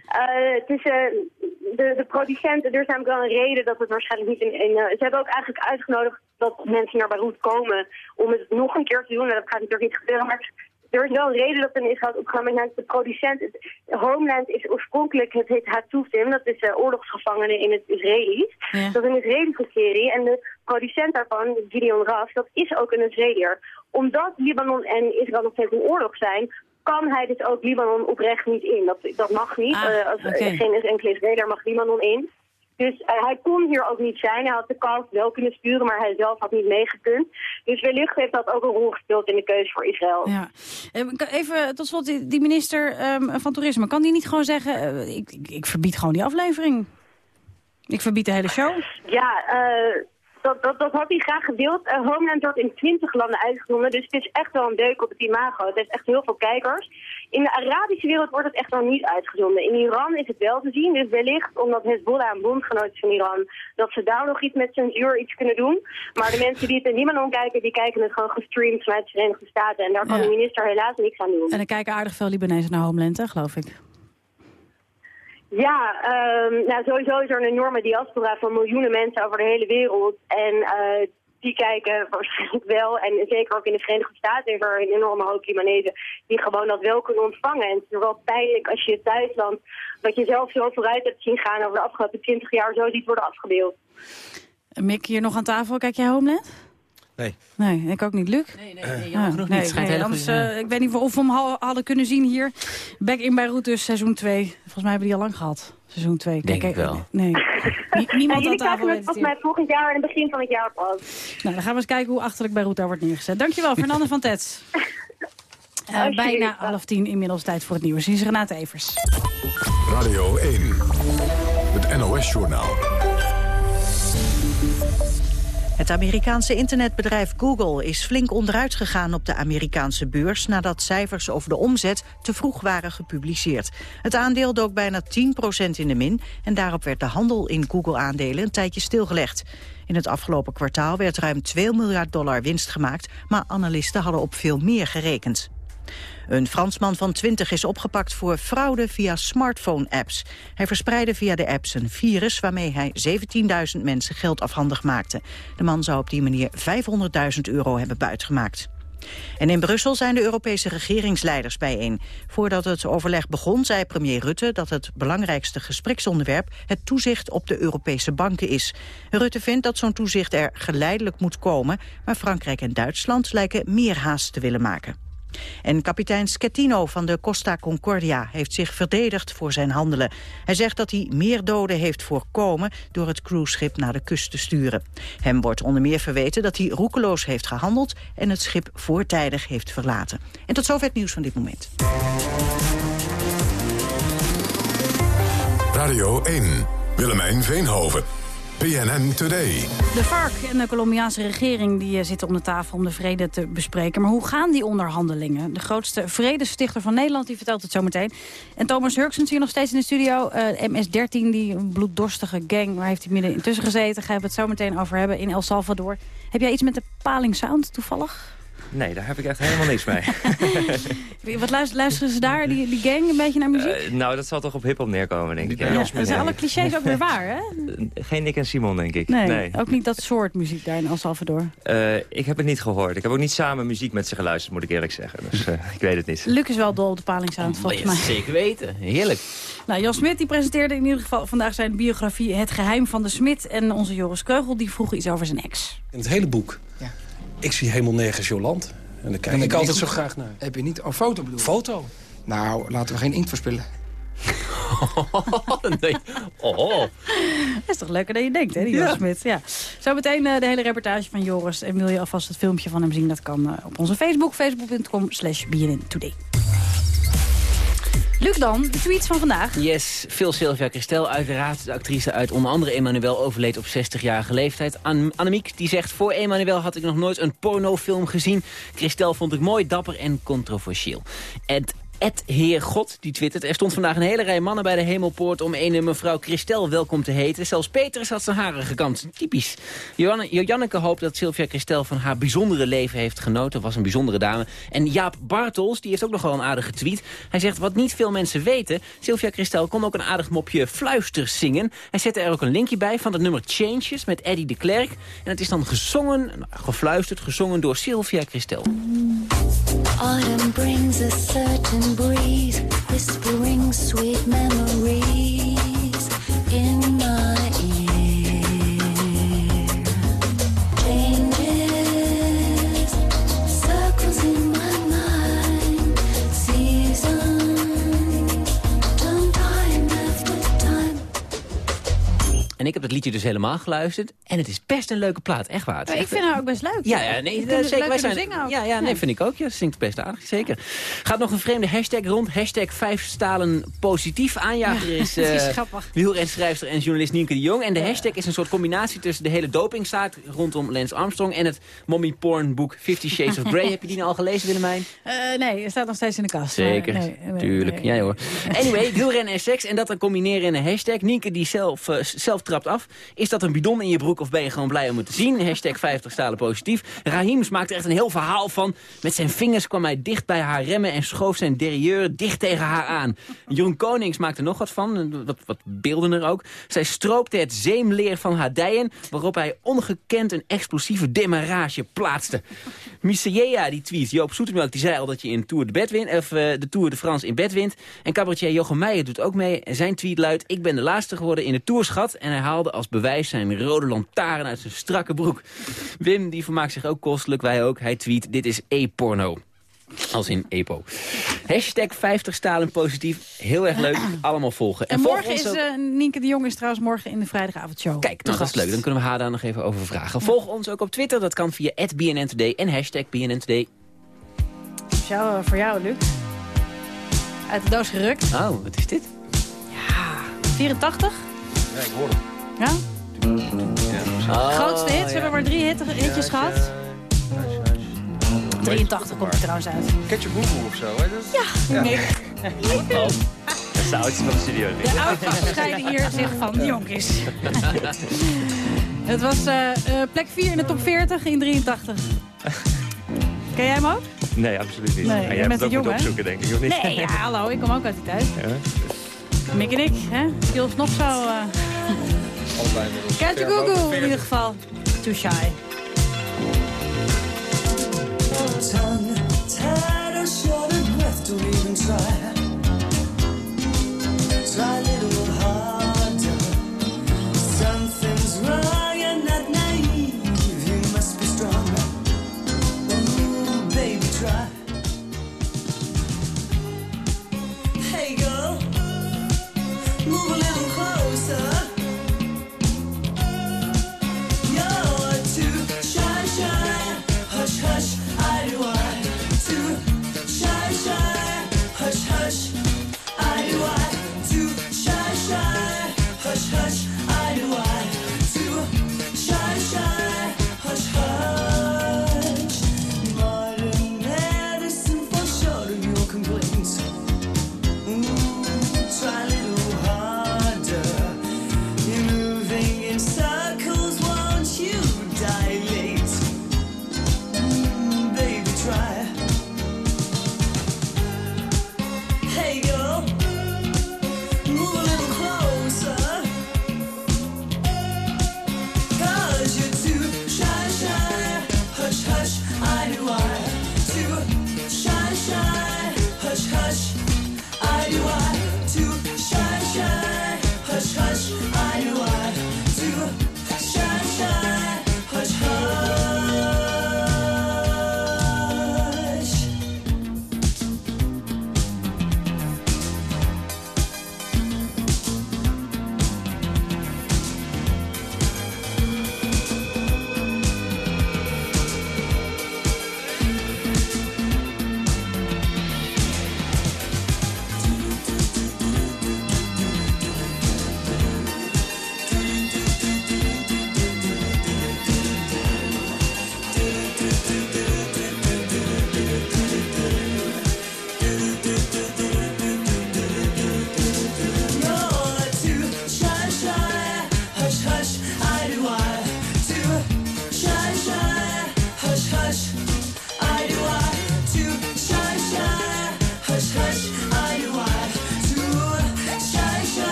het is, de, de producenten, er is namelijk wel een reden dat het waarschijnlijk niet in... in ze hebben ook eigenlijk uitgenodigd dat mensen naar Beirut komen om het nog een keer te doen. En dat gaat natuurlijk niet gebeuren, maar er is wel een reden dat er is gehad opgenomen. Namelijk de producent, het, Homeland is oorspronkelijk, het heet Hatufim, dat is uh, oorlogsgevangenen in het Israëlisch. Ja. Dat is een Israëlische serie en de producent daarvan, Gideon Raf, dat is ook een Israëliër. Omdat Libanon en Israël nog steeds in oorlog zijn, kan hij dus ook Libanon oprecht niet in. Dat, dat mag niet. Ah, uh, als, okay. Geen enkele Israëliër mag Libanon in. Dus uh, hij kon hier ook niet zijn. Hij had de kans wel kunnen sturen, maar hij zelf had niet meegekund. Dus wellicht heeft dat ook een rol gespeeld in de keuze voor Israël. Ja. Even tot slot, die minister um, van Toerisme. Kan die niet gewoon zeggen, uh, ik, ik, ik, verbied gewoon die aflevering? Ik verbied de hele show? Ja, uh, dat, dat, dat had hij graag gedeeld. Uh, Homeland wordt in 20 landen uitgezonden, dus het is echt wel een deuk op het imago. Het heeft echt heel veel kijkers. In de Arabische wereld wordt het echt nog niet uitgezonden. In Iran is het wel te zien, dus wellicht omdat Hezbollah een bondgenoot is van Iran, dat ze daar nog iets met censuur iets kunnen doen. Maar de mensen die het in Libanon kijken, die kijken het gewoon gestreamd vanuit de Verenigde Staten. En daar kan ja. de minister helaas niks aan doen. En er kijken aardig veel Libanezen naar Homeland, hè, geloof ik. Ja, um, nou sowieso is er een enorme diaspora van miljoenen mensen over de hele wereld. En uh, die kijken waarschijnlijk wel. En zeker ook in de Verenigde Staten is er een enorme hoop Libanezen die gewoon dat wel kunnen ontvangen. En het is wel pijnlijk als je het thuisland, wat je zelf zo vooruit hebt zien gaan over de afgelopen 20 jaar, zo ziet worden afgebeeld. Mick, hier nog aan tafel. Kijk jij Homeland? Nee. Nee, ik ook niet. Luc? Nee, nee, nee jammer genoeg niet. Anders, goed, ja. eh, ik weet niet of we hem al- hadden kunnen zien hier. Back in Beirut dus, seizoen 2. Volgens mij hebben die al lang gehad. Seizoen 2. Denk ik wel. Nee. Nie- Ja, niemand aan tafel weet het hier. mij volgend jaar en het begin van het jaar pas. Nou, dan gaan we eens kijken hoe achterlijk Beirut daar wordt neergezet. Dankjewel, Fernande van Tets. Eh, bijna half tien inmiddels tijd voor het nieuws. Hier is Renate Evers. Radio 1. Het NOS-journaal. Het Amerikaanse internetbedrijf Google is flink onderuit gegaan op de Amerikaanse beurs nadat cijfers over de omzet te vroeg waren gepubliceerd. Het aandeel dook bijna 10% in de min en daarop werd de handel in Google-aandelen een tijdje stilgelegd. In het afgelopen kwartaal werd ruim 2 miljard dollar winst gemaakt, maar analisten hadden op veel meer gerekend. Een Fransman van 20 is opgepakt voor fraude via smartphone-apps. Hij verspreidde via de apps een virus waarmee hij 17.000 mensen geld afhandig maakte. De man zou op die manier 500.000 euro hebben buitgemaakt. En in Brussel zijn de Europese regeringsleiders bijeen. Voordat het overleg begon zei premier Rutte dat het belangrijkste gespreksonderwerp het toezicht op de Europese banken is. Rutte vindt dat zo'n toezicht er geleidelijk moet komen, maar Frankrijk en Duitsland lijken meer haast te willen maken. En kapitein Schettino van de Costa Concordia heeft zich verdedigd voor zijn handelen. Hij zegt dat hij meer doden heeft voorkomen door het cruiseschip naar de kust te sturen. Hem wordt onder meer verweten dat hij roekeloos heeft gehandeld en het schip voortijdig heeft verlaten. En tot zover het nieuws van dit moment. Radio 1. Willemijn Veenhoven. PNN Today. De FARC en de Colombiaanse regering die eh, zitten om de tafel om de vrede te bespreken. Maar hoe gaan die onderhandelingen? De grootste vredestichter van Nederland die vertelt het zo meteen. En Thomas Hurksen hier nog steeds in de studio. Eh, MS-13, die bloeddorstige gang, waar heeft hij midden intussen gezeten? Gaan we het zo meteen over hebben in El Salvador. Heb jij iets met de Paling Sound toevallig? Nee, daar heb ik echt helemaal niks mee. Wat luisteren, luisteren ze daar, die, die gang, een beetje naar muziek? Eh, nou, dat zal toch op hiphop neerkomen, denk ik. ja, Ja, dat zijn alle clichés ook weer waar, hè? Geen Nick en Simon, denk ik. Nee, ook niet dat soort muziek daar in El Salvador. Eh, ik heb het niet gehoord. Ik heb ook niet samen muziek met ze geluisterd, moet ik eerlijk zeggen. Dus eh, ik weet het niet. Luc is wel dol op de Paling Sound, volgens mij. Zeker weten. Heerlijk. Nou, Jan Smit die presenteerde in ieder geval vandaag zijn biografie Het Geheim van de Smit. En onze Joris Kreugel die vroeg iets over zijn ex. In het hele boek. Ik zie helemaal nergens Joland. En daar kijk Dan ik altijd zo graag naar. Heb je niet... Oh, foto bedoel je? Foto? Nou, laten we geen inkt verspillen. nee. Oh. Dat is toch leuker dan je denkt, hè, die Ja. Smit. Ja. Zometeen eh, de hele reportage van Joris. En wil je alvast het filmpje van hem zien? Dat kan eh, op onze Facebook, facebook.com slash BNN Today. Luc dan, de tweets van vandaag. Yes, veel Sylvia Christel, uiteraard de actrice uit onder andere Emmanuel overleed op 60-jarige leeftijd. An Annemiek die zegt, voor Emmanuel had ik nog nooit een pornofilm gezien. Christel vond ik mooi, dapper en controversieel. Ed Ed Heer God, die twittert. Er stond vandaag een hele rij mannen bij de hemelpoort om een mevrouw Christel welkom te heten. Zelfs Petrus had zijn haren gekamd. Typisch. Janneke hoopt dat Sylvia Christel van haar bijzondere leven heeft genoten. Was een bijzondere dame. En Jaap Bartels, die heeft ook nog wel een aardige tweet. Hij zegt, wat niet veel mensen weten... Sylvia Christel kon ook een aardig mopje fluister zingen. Hij zette er ook een linkje bij van het nummer Changes met Eddie de Klerk. En het is dan gezongen, nou, gefluisterd, gezongen door Sylvia Christel. Autumn brings a certain breeze, whispering sweet memories ik heb het liedje dus helemaal geluisterd. En het is best een leuke plaat, echt waar. Is ik vind haar ook best leuk. Ja, ja nee, eh, zeker. Wij zijn, zingen ook. ja, ja, nee, vind ik ook. Ja, ze zingt best aardig, zeker. Gaat nog een vreemde hashtag rond. Hashtag 5 stalen positief. Aanjager Ja, is, het is eh grappig. wielrenschrijfster en journalist Nienke de Jong. En de hashtag is een soort combinatie tussen de hele dopingzaak rondom Lance Armstrong en het mommy porn boek Fifty Shades of Grey. Heb je die nou al gelezen, Willemijn? Eh, nee, het staat nog steeds in de kast. Zeker, Nee, nee, tuurlijk. Ja hoor. Anyway, wielrennen en seks en dat dan combineren in een hashtag. Nienke die zelf, eh, zelf trapt af. Is dat een bidon in je broek of ben je gewoon blij om het te zien? Hashtag 50 stalen positief. Rahims maakt echt een heel verhaal van. Met zijn vingers kwam hij dicht bij haar remmen en schoof zijn derieur dicht tegen haar aan. Jeroen Konings maakte er nog wat van, wat, wat beelden er ook. Zij stroopte het zeemleer van haar dijen, waarop hij ongekend een explosieve demarrage plaatste. Misseia die tweet, Joop Soetemelk die zei al dat je in Tour de, bed of, eh, de Tour de France in bed wint. En cabaretier Jochem Meijer doet ook mee. Zijn tweet luidt, ik ben de laatste geworden in de Tourschat. En hij haalde als bewijs zijn rode lantaarn uit zijn strakke broek. Wim die vermaakt zich ook kostelijk, wij ook. Hij tweet, dit is e-porno. Als in EPO. Hashtag 50 stalen positief. Heel erg leuk. Allemaal volgen. En, volg morgen is ook- uh, Nienke de Jong is trouwens morgen in de vrijdagavondshow. Kijk, nou, dat is leuk. Dan kunnen we haar daar nog even over vragen. Volg ons ook op Twitter. Dat kan via BNN Today en hashtag BNN Today. Speciaal eh, voor jou, Luc. Uit de doos gerukt. Oh, wat is dit? Ja, 84? Ja, ik hoor het. Ja? Oh, Grootste hits. We hebben maar drie hit- hitjes gehad. 83 komt er trouwens uit. Catch your boo of zo, hè? Dat is- Ja, Nick. Dat is de oudste van de studio. De oudste gescheiden hier zich van de jonkies. Het was eh, eh, plek 4 in de top 40 in 83. Ken jij hem ook? Nee, absoluut niet. Nee, jij hebt bent het ook te jong, opzoeken, denk ik, of niet? Nee, ja, hallo, ik kom ook uit die tijd. Ja. Mick en ik, hè? Skills nog zo. eh Allebei. Kijk boven Google in 40. ieder geval. Too shy. tongue tied or short of breath, don't even try. Try a little harder. Something's wrong,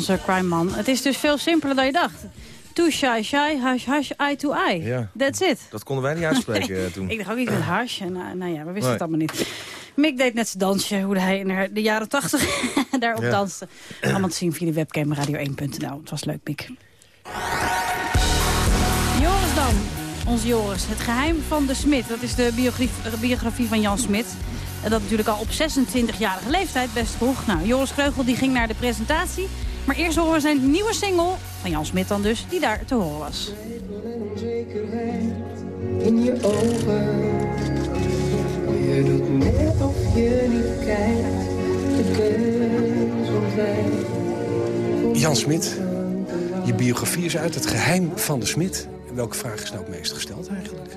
onze crime man. Het is dus veel simpeler dan je dacht. Too shy, shy, hush, hush, eye to eye. That's it. Dat konden wij niet uitspreken Nee, eh, toen. Ik dacht ook iets met hash. En, nou, nou ja, we wisten Nee. het allemaal niet. Mick deed net zijn dansje, hoe hij in de- jaren tachtig daarop Ja. danste. Allemaal te zien via de webcam radio1.nl. Het was leuk, Mick. Joris dan, onze Joris. Het geheim van de Smit. Dat is de biografie, biografie van Jan Smit. En dat natuurlijk al op 26-jarige leeftijd best vroeg. Nou, Joris Kreugel die ging naar de presentatie. Maar eerst horen we zijn nieuwe single, van Jan Smit dan dus, die daar te horen was. in je ogen. Je doet net of je niet kijkt. De keus ontwijkt. Jan Smit, je biografie is uit, het geheim van de Smit. Welke vraag is nou het meest gesteld eigenlijk?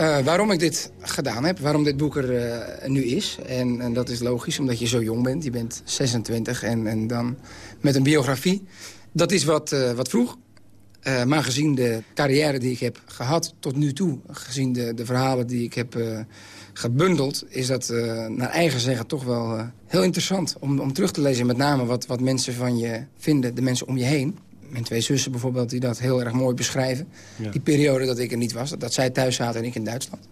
Eh, waarom ik dit gedaan heb, waarom dit boek er eh, nu is. En, en dat is logisch, omdat je zo jong bent. Je bent 26 en, en dan met een biografie. Dat is wat, eh, wat vroeg. Maar gezien de carrière die ik heb gehad tot nu toe... gezien de, de verhalen die ik heb gebundeld... is dat naar eigen zeggen toch wel heel interessant om, om terug te lezen. Met name wat, wat mensen van je vinden, de mensen om je heen. Mijn twee zussen bijvoorbeeld, die dat heel erg mooi beschrijven. Ja. Die periode dat ik er niet was, dat, dat zij thuis zaten en ik in Duitsland.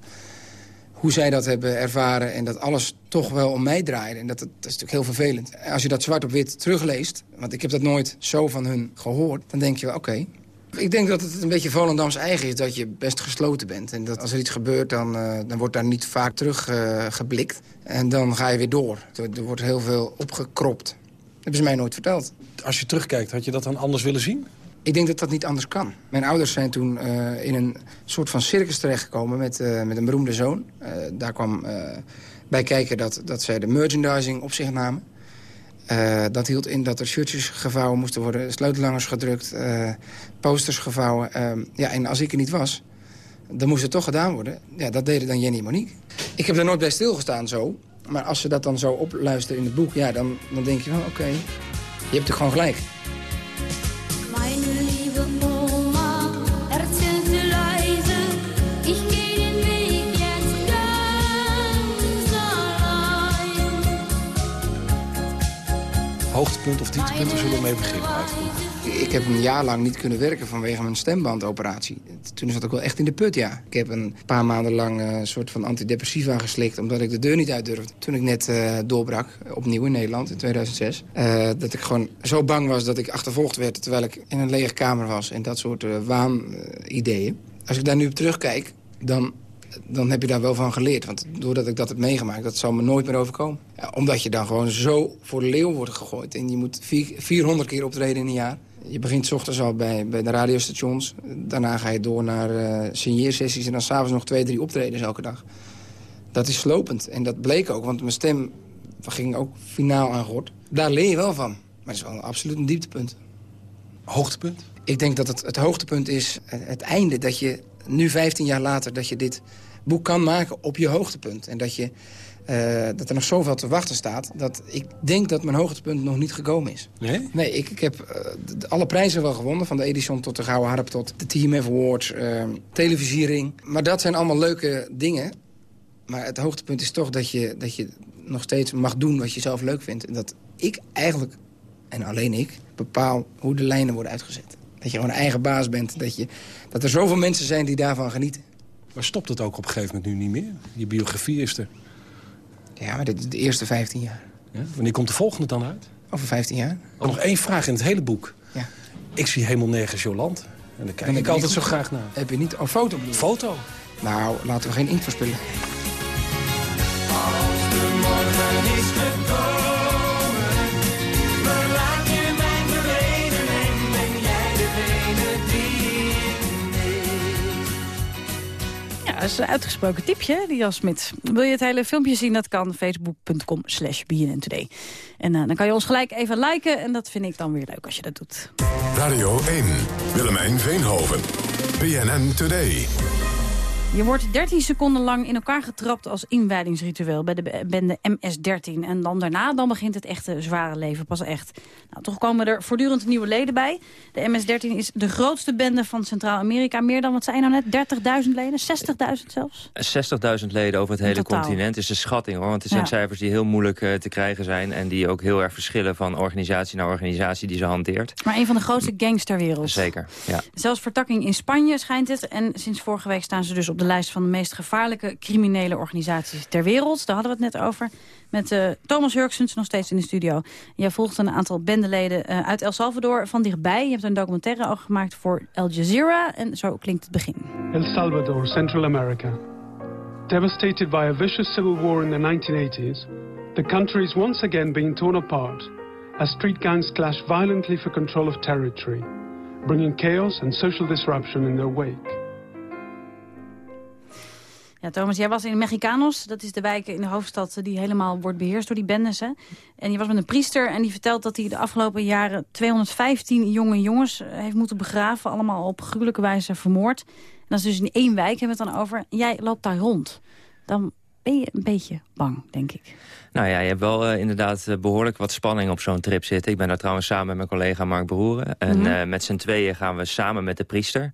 Hoe zij dat hebben ervaren en dat alles toch wel om mij draaide. En dat, dat is natuurlijk heel vervelend. Als je dat zwart op wit terugleest, want ik heb dat nooit zo van hun gehoord... dan denk je wel, oké, ik denk dat het een beetje Volendams eigen is dat je best gesloten bent. En dat als er iets gebeurt, dan, eh, dan wordt daar niet vaak terug eh, geblikt. En dan ga je weer door. Er, er wordt heel veel opgekropt. Dat hebben ze mij nooit verteld. Als je terugkijkt, had je dat dan anders willen zien? Ik denk dat dat niet anders kan. Mijn ouders zijn toen eh, in een soort van circus terechtgekomen met, eh, met een beroemde zoon. Eh, daar kwam bij kijken dat, dat zij de merchandising op zich namen. Dat hield in dat er shirtjes gevouwen moesten worden, sleutellangers gedrukt, posters gevouwen. Ehm, ja, en als ik er niet was, dan moest het toch gedaan worden. Ja, dat deden dan Jenny en Monique. Ik heb er nooit bij stilgestaan zo. Maar als ze dat dan zo opluisteren in het boek, ja, dan, dan denk je van oké, je hebt natuurlijk gewoon gelijk. Meine liebe Oma erzählte leise, ich geh den Weg jetzt ganz allein. Hoogtepunt of dieptepunten zullen we mee beginnen uit het boek. Ik heb een jaar lang niet kunnen werken vanwege mijn stembandoperatie. Toen zat ik wel echt in de put, ja. Ik heb een paar maanden lang eh, een soort van antidepressiva geslikt... omdat ik de deur niet uit durfde. Toen ik net eh, doorbrak, opnieuw in Nederland in 2006... eh, dat ik gewoon zo bang was dat ik achtervolgd werd... terwijl ik in een lege kamer was en dat soort waanideeën. Als ik daar nu op terugkijk, dan, dan heb je daar wel van geleerd. Want doordat ik dat heb meegemaakt, dat zal me nooit meer overkomen. Ja, omdat je dan gewoon zo voor de leeuw wordt gegooid. En je moet vier- 400 keer optreden in een jaar. Je begint 's ochtends al bij, bij de radiostations. Daarna ga je door naar signeersessies en dan s'avonds nog twee, drie optredens elke dag. Dat is slopend. En dat bleek ook, want mijn stem ging ook finaal aan gort. Daar leer je wel van. Maar het is wel een absoluut een dieptepunt. Hoogtepunt? Ik denk dat het, het hoogtepunt is het, het einde. Dat je nu 15 jaar later dat je dit boek kan maken op je hoogtepunt. En dat, je, eh, dat er nog zoveel te wachten staat. Dat ik denk dat mijn hoogtepunt nog niet gekomen is. Nee? Nee, ik, ik heb eh, alle prijzen wel gewonnen. Van de Edison tot de Gouden Harp tot de TMF Awards, eh, televisiering. Maar dat zijn allemaal leuke dingen. Maar het hoogtepunt is toch dat je, dat je nog steeds mag doen wat je zelf leuk vindt. En dat ik eigenlijk, en alleen ik, bepaal hoe de lijnen worden uitgezet. Dat je gewoon eigen baas bent. Dat, je, dat er zoveel mensen zijn die daarvan genieten. Maar stopt het ook op een gegeven moment nu niet meer? Je biografie is er. Ja, maar dit is de eerste 15 jaar. Ja? Wanneer komt de volgende dan uit? Over 15 jaar. Oh, nog één vraag in het hele boek. Ja. Ik zie helemaal nergens Joland. En daar kijk Dan ik altijd zo graag naar. Heb je niet... een foto bedoel je? Foto? Nou, laten we geen inkt verspillen. Is een uitgesproken tipje, die Jan Smit. Wil je het hele filmpje zien, dat kan facebook.com slash BNN Today. En eh, dan kan je ons gelijk even liken en dat vind ik dan weer leuk als je dat doet. Radio 1, Willemijn Veenhoven, BNN Today. Je wordt 13 seconden lang in elkaar getrapt als inwijdingsritueel bij de be- bende MS-13. En dan daarna dan begint het echte zware leven pas echt. Nou, toch komen er voortdurend nieuwe leden bij. De MS-13 is de grootste bende van Centraal-Amerika. Meer dan, wat zei je nou net, 30.000 leden? 60.000 zelfs? 60.000 leden over het hele totaal. continent is de schatting hoor. Want het zijn Ja. cijfers die heel moeilijk eh, te krijgen zijn. En die ook heel erg verschillen van organisatie naar organisatie die ze hanteert. Maar een van de grootste gangs ter wereld. Zeker, ja. Zelfs vertakking in Spanje schijnt het. En sinds vorige week staan ze dus op de lijst van de meest gevaarlijke criminele organisaties ter wereld. Daar hadden we het net over. Met eh, Thomas Hurksens nog steeds in de studio. Jij volgt een aantal bendeleden eh, uit El Salvador van dichtbij. Je hebt een documentaire ook gemaakt voor Al Jazeera. En zo klinkt het begin. El Salvador, Central America. Devastated by a vicious civil war in the 1980s, the country is once again being torn apart as street gangs clash violently for control of territory, bringing chaos and social disruption in their wake. Ja, Thomas, jij was in Mexicanos. Dat is de wijk in de hoofdstad die helemaal wordt beheerst door die bendes. Hè? En je was met een priester en die vertelt dat hij de afgelopen jaren 215 jonge jongens eh, heeft moeten begraven. Allemaal op gruwelijke wijze vermoord. En dat is dus in één wijk, hebben we het dan over. Jij loopt daar rond. Dan ben ben je een beetje bang, denk ik. Nou ja, je hebt wel eh, inderdaad eh, behoorlijk wat spanning op zo'n trip zitten. Ik ben daar trouwens samen met mijn collega Mark Beroeren. En Mhm. eh, met z'n tweeën gaan we samen met de priester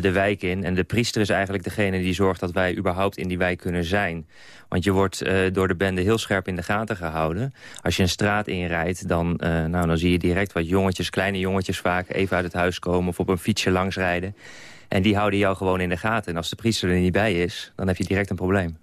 de wijk in. En de priester is eigenlijk degene die zorgt dat wij überhaupt in die wijk kunnen zijn. Want je wordt door de bende heel scherp in de gaten gehouden. Als je een straat inrijdt, dan, nou, dan zie je direct wat jongetjes, kleine jongetjes vaak... even uit het huis komen of op een fietsje langsrijden. En die houden jou gewoon in de gaten. En als de priester er niet bij is, dan heb je direct een probleem.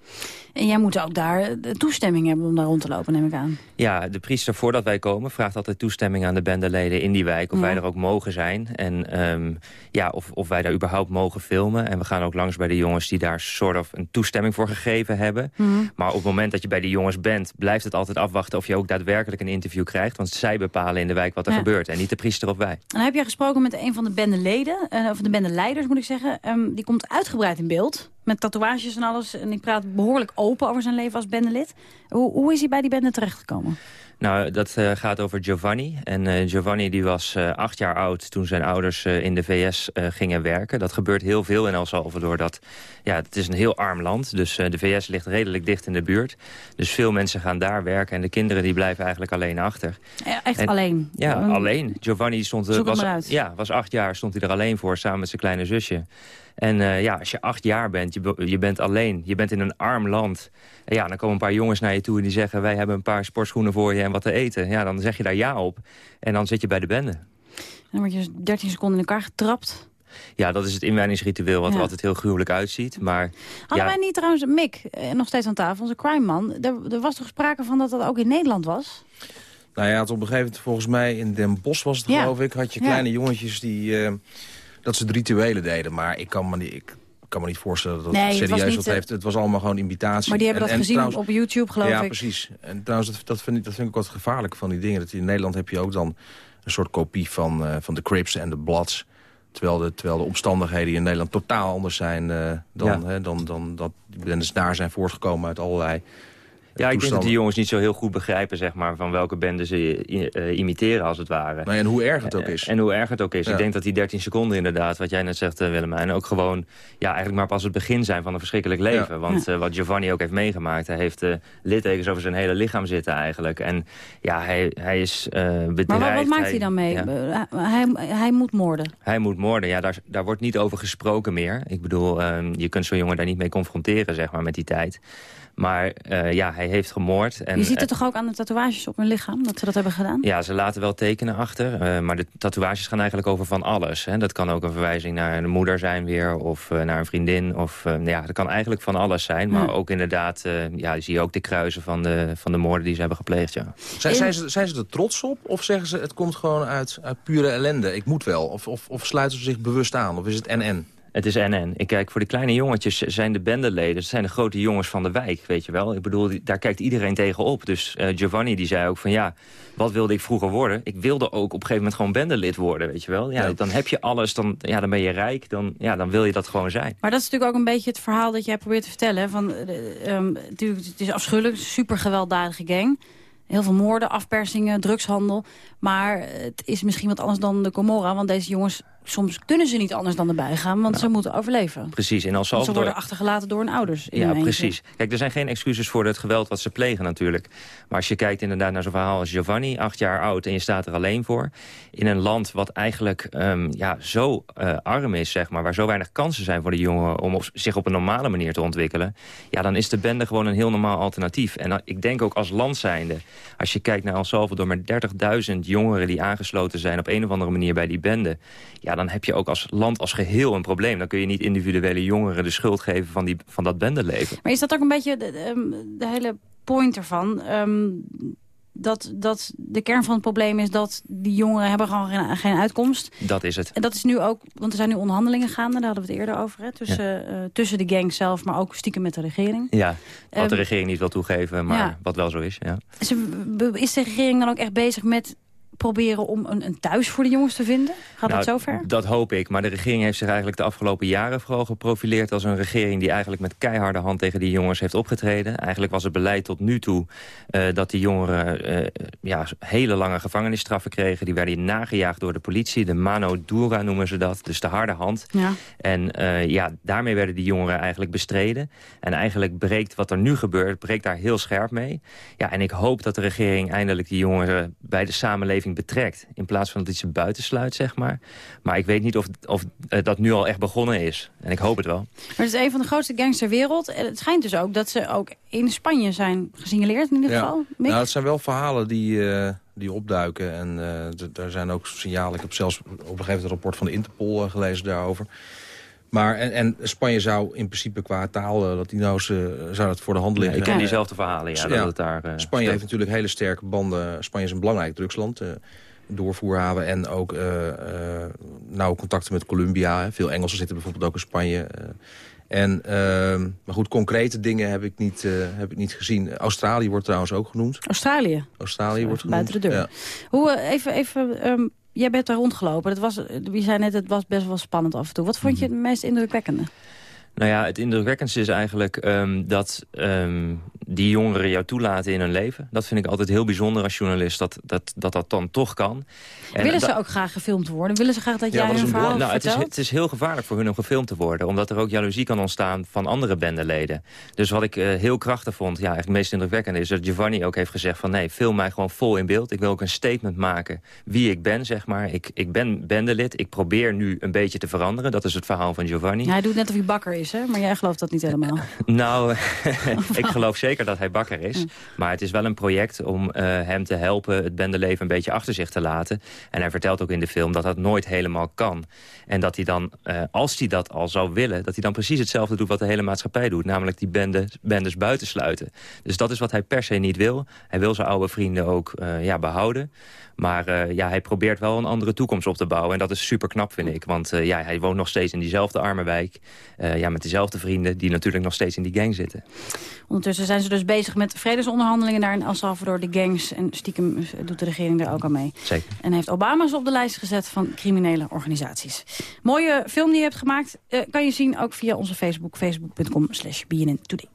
En jij moet ook daar de toestemming hebben om daar rond te lopen, neem ik aan. Ja, de priester voordat wij komen vraagt altijd toestemming aan de bendeleden in die wijk. Of Ja. wij er ook mogen zijn. En ehm, ja, of, of wij daar überhaupt mogen filmen. En we gaan ook langs bij de jongens die daar soort of een toestemming voor gegeven hebben. Mhm. Maar op het moment dat je bij die jongens bent, blijft het altijd afwachten of je ook daadwerkelijk een interview krijgt. Want zij bepalen in de wijk wat er Ja. gebeurt. En niet de priester of wij. En heb jij gesproken met een van de bendeleden, eh, of de bendeleiders moet ik zeggen. Ehm, die komt uitgebreid in beeld, met tatoeages en alles. En ik praat behoorlijk open over zijn leven als bendelid. Hoe, hoe is hij bij die bende terechtgekomen? Nou, dat eh, gaat over Giovanni. En eh, Giovanni die was eh, acht jaar oud toen zijn ouders in de VS gingen werken. Dat gebeurt heel veel in El Salvador. Dat, ja, het is een heel arm land, dus de VS ligt redelijk dicht in de buurt. Dus veel mensen gaan daar werken en de kinderen die blijven eigenlijk alleen achter. Ja, echt En- alleen? Ja, alleen. Giovanni stond, was. Ja, was acht jaar, stond hij er alleen voor, samen met zijn kleine zusje. En eh, ja, als je acht jaar bent, je, je bent alleen, je bent in een arm land. En ja, dan komen een paar jongens naar je toe en die zeggen... wij hebben een paar sportschoenen voor je en wat te eten. Ja, dan zeg je daar ja op. En dan zit je bij de bende. Dan word je 13 seconden in elkaar getrapt. Ja, dat is het inwijdingsritueel wat Ja. er altijd heel gruwelijk uitziet. Maar Hadden ja, wij niet trouwens, Mick, eh, nog steeds aan tafel, onze crime man. Er, er was toch sprake van dat dat ook in Nederland was? Nou ja, het op een gegeven moment, volgens mij in Den Bosch was het Ja. geloof ik... had je Ja. kleine jongetjes die, eh, dat ze de rituelen deden. Maar ik kan me niet, ik kan me niet voorstellen dat het Nee, het serieus niet, wat eh, heeft. Het was allemaal gewoon imitatie. Maar die hebben En- dat en gezien trouwens- op YouTube, geloof ja, ik. precies. En trouwens, dat, dat, vind ik, dat vind ik ook wat gevaarlijk van die dingen. Dat in Nederland heb je ook dan een soort kopie van, eh, van de Crips en de Bloods. Terwijl de, terwijl de omstandigheden in Nederland totaal anders zijn eh, dan, Ja. hè, dan, dan dat daar zijn voortgekomen uit allerlei ja, ik denk dat die jongens niet zo heel goed begrijpen... Zeg maar, van welke bende ze eh, imiteren, als het ware. Nee, en hoe erg het ook Eh, is. En hoe erg het ook is. Ja. Ik denk dat die 13 seconden inderdaad, wat jij net zegt uh, Willemijn... ook gewoon ja, eigenlijk maar pas het begin zijn van een verschrikkelijk leven. Ja. Want uh, wat Giovanni ook heeft meegemaakt... hij heeft uh, littekens over zijn hele lichaam zitten eigenlijk. En ja, hij, hij is uh, bedreigd. Maar wat, wat maakt hij, dan mee? Ja. Hij, hij moet moorden. Hij moet moorden, ja, daar, daar wordt niet over gesproken meer. Ik bedoel, um, je kunt zo'n jongen daar niet mee confronteren, zeg maar, met die tijd. Maar uh, ja, hij heeft gemoord. En, je ziet het toch ook aan de tatoeages op hun lichaam, dat ze dat hebben gedaan? Ja, ze laten wel tekenen achter. Uh, maar de tatoeages gaan eigenlijk over van alles. Hè. Dat kan ook een verwijzing naar een moeder zijn weer. Of uh, naar een vriendin. Of, uh, ja, dat kan eigenlijk van alles zijn. Maar ja. ook inderdaad, ja, zie je ook de kruisen van de, van de moorden die ze hebben gepleegd. Ja. Zijn, zijn, ze, zijn ze er trots op? Of zeggen ze het komt gewoon uit, uit pure ellende? Ik moet wel. Of, of, of sluiten ze zich bewust aan? Of is het NN? Het is NN. Ik kijk, voor de kleine jongetjes zijn de bendeleden... dat zijn de grote jongens van de wijk, weet je wel. Ik bedoel, daar kijkt iedereen tegen op. Dus uh, Giovanni die zei ook van ja, wat wilde ik vroeger worden? Ik wilde ook op een gegeven moment gewoon bendelid worden, weet je wel. Ja, ja. Dan heb je alles, dan, ja, dan ben je rijk, dan, ja, dan wil je dat gewoon zijn. Maar dat is natuurlijk ook een beetje het verhaal dat jij probeert te vertellen. Van, uh, um, natuurlijk, het is afschuwelijk, super gewelddadige gang... Heel veel moorden, afpersingen, drugshandel. Maar het is misschien wat anders dan de Comorra. Want deze jongens, soms kunnen ze niet anders dan erbij gaan. Want nou, ze moeten overleven. Precies. En als ze worden achtergelaten door hun ouders. ja, precies. Kijk, er zijn geen excuses voor het geweld wat ze plegen natuurlijk. Maar als je kijkt inderdaad naar zo'n verhaal als Giovanni. Acht jaar oud en je staat er alleen voor. In een land wat eigenlijk um, ja, zo uh, arm is, zeg maar. Waar zo weinig kansen zijn voor de jongen om op, zich op een normale manier te ontwikkelen. Ja, dan is de bende gewoon een heel normaal alternatief. En uh, ik denk ook als land zijnde. Als je kijkt naar El Salvador met 30.000 jongeren die aangesloten zijn op een of andere manier bij die bende. Ja, dan heb je ook als land als geheel een probleem. Dan kun je niet individuele jongeren de schuld geven van, die, van dat bendeleven. Maar is dat ook een beetje de, de, de hele point ervan? Um, dat, dat de kern van het probleem is dat die jongeren hebben gewoon geen, geen uitkomst. Dat is het. En dat is nu ook, want er zijn nu onderhandelingen gaande, daar hadden we het eerder over. Hè, tussen, ja. uh, tussen de gang zelf, maar ook stiekem met de regering. Ja, wat um, de regering niet wil toegeven, maar ja. wat wel zo is. Ja. Is de regering dan ook echt bezig met proberen om een, een thuis voor de jongens te vinden? Gaat Nou, dat zover? Dat hoop ik. Maar de regering heeft zich eigenlijk de afgelopen jaren vooral geprofileerd... als een regering die eigenlijk met keiharde hand tegen die jongens heeft opgetreden. Eigenlijk was het beleid tot nu toe eh, dat die jongeren eh, ja, hele lange gevangenisstraffen kregen. Die werden nagejaagd door de politie. De mano dura noemen ze dat, dus de harde hand. Ja. En eh, ja, daarmee werden die jongeren eigenlijk bestreden. En eigenlijk breekt wat er nu gebeurt, breekt daar heel scherp mee. Ja, en ik hoop dat de regering eindelijk die jongeren bij de samenleving betrekt. In plaats van dat hij ze buitensluit, zeg maar. Maar ik weet niet of, of eh, dat nu al echt begonnen is. En ik hoop het wel. Maar het is een van de grootste gangs ter wereld. En het schijnt dus ook dat ze ook in Spanje zijn gesignaleerd in ieder geval. Mick? Nou, het zijn wel verhalen die, eh, die opduiken. En eh, d- daar zijn ook signalen. Ik heb zelfs op een gegeven moment een rapport van de Interpol gelezen daarover. Maar, en, en Spanje zou in principe qua taal, eh, Latino's, eh, zou het voor de hand liggen. ik ken En, diezelfde verhalen, ja, dat het daar... eh, Spanje speelt. heeft natuurlijk hele sterke banden. Spanje is een belangrijk drugsland. eh, doorvoerhaven en ook eh eh, nauwe contacten met Colombia. Veel Engelsen zitten bijvoorbeeld ook in Spanje. eh. en, ehm, maar goed, concrete dingen heb ik, niet, eh, heb ik niet gezien. Australië wordt trouwens ook genoemd. Australië. Australië wordt genoemd. Buiten de deur. Ja. Hoe, even, even, ehm, jij bent daar rondgelopen. Dat was, je zei net, het was best wel spannend af en toe. Wat vond je het meest indrukwekkende? Nou ja, het indrukwekkendste is eigenlijk ehm, dat ehm, die jongeren jou toelaten in hun leven. Dat vind ik altijd heel bijzonder als journalist, dat dat, dat, dat dan toch kan. En Willen ze ook graag gefilmd worden? Willen ze graag dat jij hun een verhaal nou, het, is, het is heel gevaarlijk voor hun om gefilmd te worden. Omdat er ook jaloezie kan ontstaan van andere bendeleden. Dus wat ik eh, heel krachtig vond, ja, eigenlijk het meest indrukwekkende... is dat Giovanni ook heeft gezegd van nee, film mij gewoon vol in beeld. Ik wil ook een statement maken wie ik ben, zeg maar. Ik, ik ben bendelid, ik probeer nu een beetje te veranderen. Dat is het verhaal van Giovanni. Ja, hij doet net of hij bakker is, hè? maar jij gelooft dat niet helemaal. Nou, ik geloof zeker dat hij bakker is. Maar het is wel een project om eh, hem te helpen het bendeleven een beetje achter zich te laten. En hij vertelt ook in de film dat dat nooit helemaal kan. En dat hij dan, eh, als hij dat al zou willen... dat hij dan precies hetzelfde doet wat de hele maatschappij doet. Namelijk die bende, bendes buitensluiten. Dus dat is wat hij per se niet wil. Hij wil zijn oude vrienden ook eh, ja, behouden. Maar eh, ja, hij probeert wel een andere toekomst op te bouwen. En dat is super knap, vind ik. Want eh, ja, hij woont nog steeds in diezelfde arme wijk. eh, ja, met dezelfde vrienden die natuurlijk nog steeds in die gang zitten. Ondertussen zijn ze dus bezig met vredesonderhandelingen daar in El Salvador, de gangs. En stiekem doet de regering daar ook aan mee. Zeker. En heeft Obama ze op de lijst gezet van criminele organisaties. Mooie film die je hebt gemaakt. kan je zien ook via onze Facebook. Facebook.com slash BNN Today.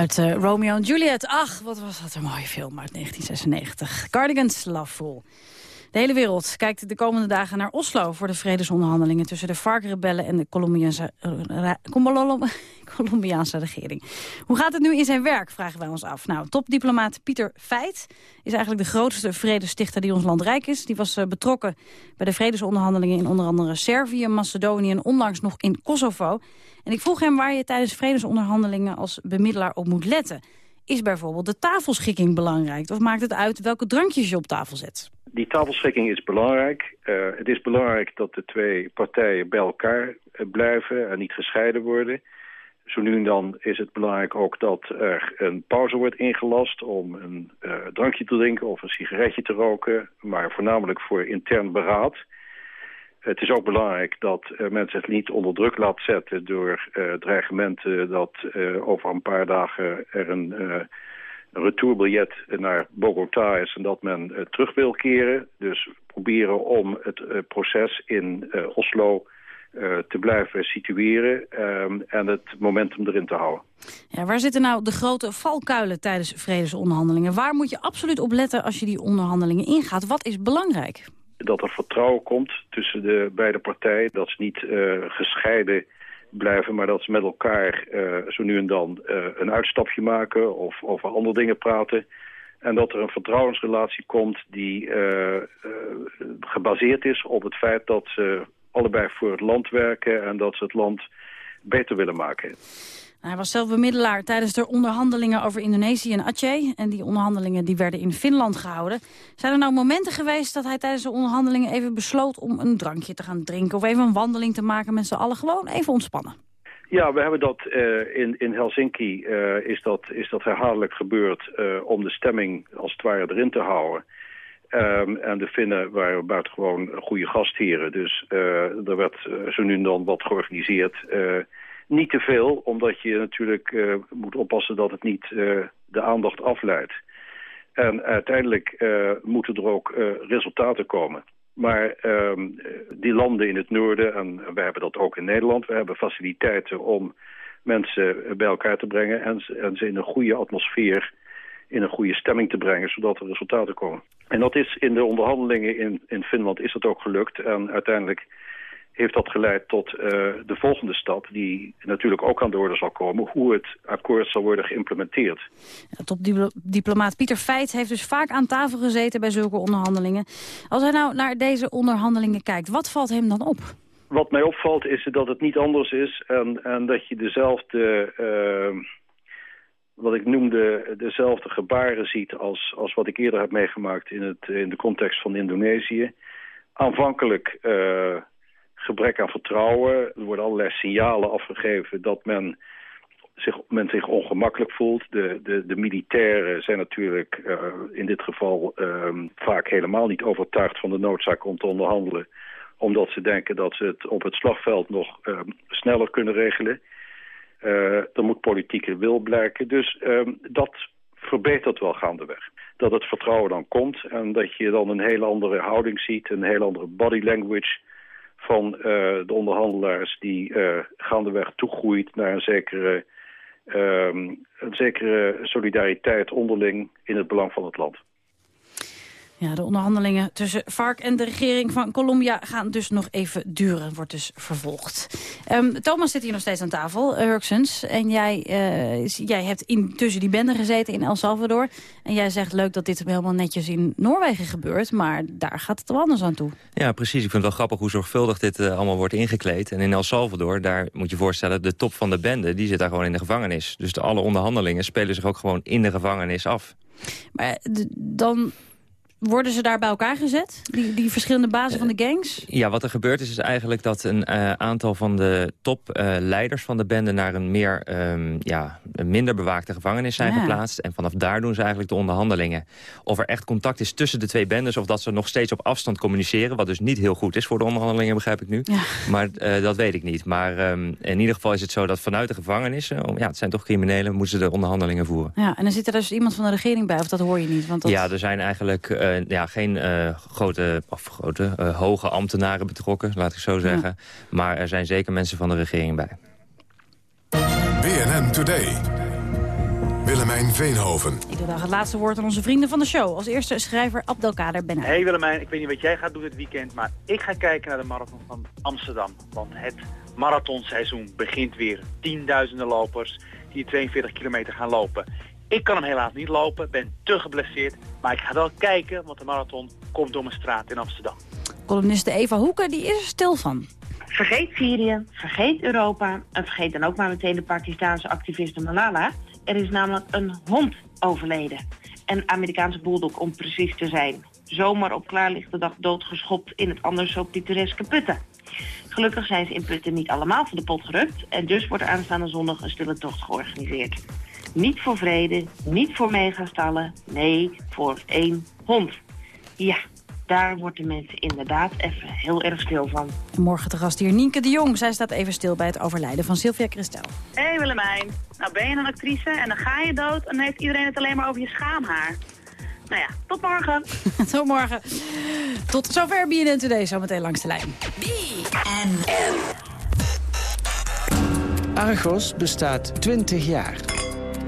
Uit eh, Romeo en Juliet. Ach, wat was dat een mooie film uit 1996. Cardigans Loveful. De hele wereld kijkt de komende dagen naar Oslo... voor de vredesonderhandelingen tussen de FARC-rebellen... en de Colombiaanse, eh, Colombiaanse regering. Hoe gaat het nu in zijn werk, vragen wij ons af. Nou, topdiplomaat Pieter Feit is eigenlijk de grootste vredestichter die ons land rijk is. Die was eh, betrokken bij de vredesonderhandelingen... in onder andere Servië, Macedonië en onlangs nog in Kosovo. En ik vroeg hem waar je tijdens vredesonderhandelingen... als bemiddelaar op moet letten. Is bijvoorbeeld de tafelschikking belangrijk? Of maakt het uit welke drankjes je op tafel zet? Die tafelschikking is belangrijk. Eh, het is belangrijk dat de twee partijen bij elkaar eh, blijven en niet gescheiden worden. Zo nu en dan is het belangrijk ook dat er een pauze wordt ingelast om een eh, drankje te drinken of een sigaretje te roken, maar voornamelijk voor intern beraad. Het is ook belangrijk dat uh, men zich niet onder druk laat zetten door uh, dreigementen dat over een paar dagen er een retourbiljet naar Bogota is en dat men terug wil keren. Dus proberen om het proces in Oslo te blijven situeren um, en het momentum erin te houden. Ja, waar zitten nou de grote valkuilen tijdens vredesonderhandelingen? Waar moet je absoluut op letten als je die onderhandelingen ingaat? Wat is belangrijk? dat er vertrouwen komt tussen de beide partijen. Dat ze niet uh, gescheiden blijven, maar dat ze met elkaar uh, zo nu en dan uh, een uitstapje maken of over andere dingen praten. En dat er een vertrouwensrelatie komt die gebaseerd is op het feit dat ze allebei voor het land werken en dat ze het land beter willen maken. Hij was zelf bemiddelaar tijdens de onderhandelingen over Indonesië en Aceh. En die onderhandelingen die werden in Finland gehouden. Zijn er nou momenten geweest dat hij tijdens de onderhandelingen even besloot om een drankje te gaan drinken? Of even een wandeling te maken met z'n allen? Gewoon even ontspannen. Ja, we hebben dat uh, in, in Helsinki uh, is, dat, is dat herhaaldelijk gebeurd uh, om de stemming als het ware erin te houden. Um, en de Finnen waren buitengewoon goede gastheren. Dus er werd zo nu en dan wat georganiseerd niet te veel, omdat je natuurlijk uh, moet oppassen dat het niet uh, de aandacht afleidt. En uiteindelijk uh, moeten er ook resultaten komen. Maar ehm, die landen in het noorden, en we hebben dat ook in Nederland... we hebben faciliteiten om mensen bij elkaar te brengen... en, en ze in een goede atmosfeer, in een goede stemming te brengen... zodat er resultaten komen. En dat is in de onderhandelingen in, in Finland is dat ook gelukt. En uiteindelijk heeft dat geleid tot uh, de volgende stap... die natuurlijk ook aan de orde zal komen... hoe het akkoord zal worden geïmplementeerd. Ja, Topdiplomaat Pieter Feit heeft dus vaak aan tafel gezeten... bij zulke onderhandelingen. Als hij nou naar deze onderhandelingen kijkt, wat valt hem dan op? Wat mij opvalt is dat het niet anders is... en, en dat je dezelfde... Uh, wat ik noemde, dezelfde gebaren ziet als, als wat ik eerder heb meegemaakt in, het, in de context van Indonesië. Aanvankelijk uh, gebrek aan vertrouwen. Er worden allerlei signalen afgegeven dat men zich, men zich ongemakkelijk voelt. De, de, de militairen zijn natuurlijk uh, in dit geval uh, vaak helemaal niet overtuigd van de noodzaak om te onderhandelen. Omdat ze denken dat ze het op het slagveld nog uh, sneller kunnen regelen. Er moet politieke wil blijken. Dus ehm, dat verbetert wel gaandeweg. Dat het vertrouwen dan komt en dat je dan een hele andere houding ziet, een hele andere body language van uh, de onderhandelaars die uh, gaandeweg toegroeit naar een zekere, um, een zekere solidariteit onderling in het belang van het land. Ja, de onderhandelingen tussen FARC en de regering van Colombia gaan dus nog even duren. Wordt dus vervolgd. Um, Thomas zit hier nog steeds aan tafel, Hurksens. En jij, uh, jij hebt intussen die bende gezeten in El Salvador. En jij zegt leuk dat dit helemaal netjes in Noorwegen gebeurt. Maar daar gaat het wel anders aan toe. Ja, precies. Ik vind het wel grappig hoe zorgvuldig dit uh, allemaal wordt ingekleed. En in El Salvador, daar moet je voorstellen... de top van de bende, die zit daar gewoon in de gevangenis. Dus de, alle onderhandelingen spelen zich ook gewoon in de gevangenis af. Maar dan worden ze daar bij elkaar gezet? Die, die verschillende bazen van de gangs? Ja, wat er gebeurt is, is eigenlijk dat een uh, aantal van de topleiders uh, van de bende... naar een meer, um, ja, een minder bewaakte gevangenis zijn ja. geplaatst. En vanaf daar doen ze eigenlijk de onderhandelingen. Of er echt contact is tussen de twee bendes... of dat ze nog steeds op afstand communiceren. Wat dus niet heel goed is voor de onderhandelingen, begrijp ik nu. Ja. Maar uh, dat weet ik niet. Maar um, in ieder geval is het zo dat vanuit de gevangenissen... ja, het zijn toch criminelen, moeten ze de onderhandelingen voeren. Ja, en dan zit er dus iemand van de regering bij, of dat hoor je niet? Want dat... Ja, er zijn eigenlijk uh, ja, geen uh, grote, of grote uh, hoge ambtenaren betrokken, laat ik zo zeggen. Ja. Maar er zijn zeker mensen van de regering bij. BNN Today. Willemijn Veenhoven. Iedere dag het laatste woord aan onze vrienden van de show. Als eerste schrijver Abdelkader Benna. Hey Willemijn, ik weet niet wat jij gaat doen dit weekend... maar ik ga kijken naar de marathon van Amsterdam. Want het marathonseizoen begint weer. Tienduizenden lopers die 42 kilometer gaan lopen. Ik kan hem helaas niet lopen, ben te geblesseerd. Maar ik ga wel kijken, want de marathon komt door mijn straat in Amsterdam. Columniste Eva Hoeken, die is er stil van. Vergeet Syrië, vergeet Europa en vergeet dan ook maar meteen de Pakistanse activiste Malala. Er is namelijk een hond overleden. Een Amerikaanse bulldog om precies te zijn. Zomaar op klaarlichte dag doodgeschopt in het anders zo pittoreske Putten. Gelukkig zijn ze in Putten niet allemaal van de pot gerukt... en dus wordt er aanstaande zondag een stille tocht georganiseerd. Niet voor vrede, niet voor megastallen, nee, voor één hond. Ja, Daar worden de mensen inderdaad even heel erg stil van. En morgen te gast hier Nienke de Jong. Zij staat even stil bij het overlijden van Sylvia Christel. Hé hey Willemijn, nou ben je een actrice en dan ga je dood en dan heeft iedereen het alleen maar over je schaamhaar. Nou ja, tot morgen. tot morgen. Tot zover BNN Today, zometeen langs de lijn. Argos bestaat 20 jaar.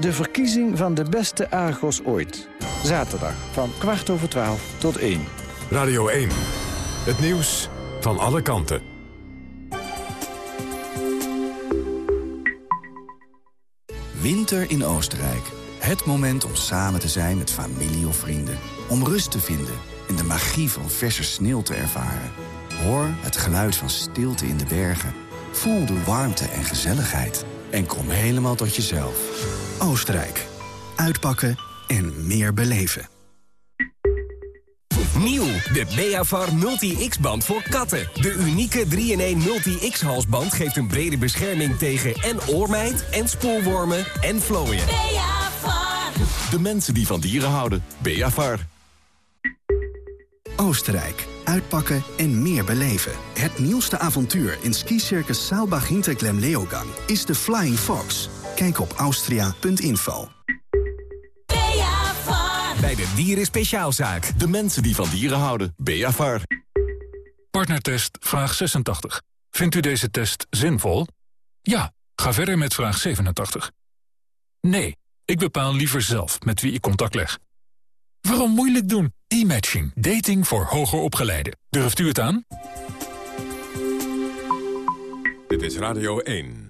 de verkiezing van de beste Argos ooit. Zaterdag van kwart over twaalf tot één. Radio 1. Het nieuws van alle kanten. Winter in Oostenrijk. Het moment om samen te zijn met familie of vrienden. Om rust te vinden en de magie van verse sneeuw te ervaren. Hoor het geluid van stilte in de bergen. Voel de warmte en gezelligheid. En kom helemaal tot jezelf. Oostenrijk. Uitpakken en meer beleven. Nieuw, de Beavar Multi-X-band voor katten. De unieke 3-in-1 Multi-X-halsband geeft een brede bescherming tegen en oormijt... en spoorwormen en vlooien. Beavar. De mensen die van dieren houden. Beavar. Oostenrijk. Uitpakken en meer beleven. Het nieuwste avontuur in skicircus Saalbach Hinterglemm Leogang is de Flying Fox. Kijk op austria.info. Bij de Dieren Speciaalzaak. De mensen die van dieren houden. Beavar. Partnertest vraag 86. Vindt u deze test zinvol? Ja, ga verder met vraag 87. Nee, ik bepaal liever zelf met wie ik contact leg. Waarom moeilijk doen? E-matching. Dating voor hoger opgeleiden. Durft u het aan? Dit is Radio 1.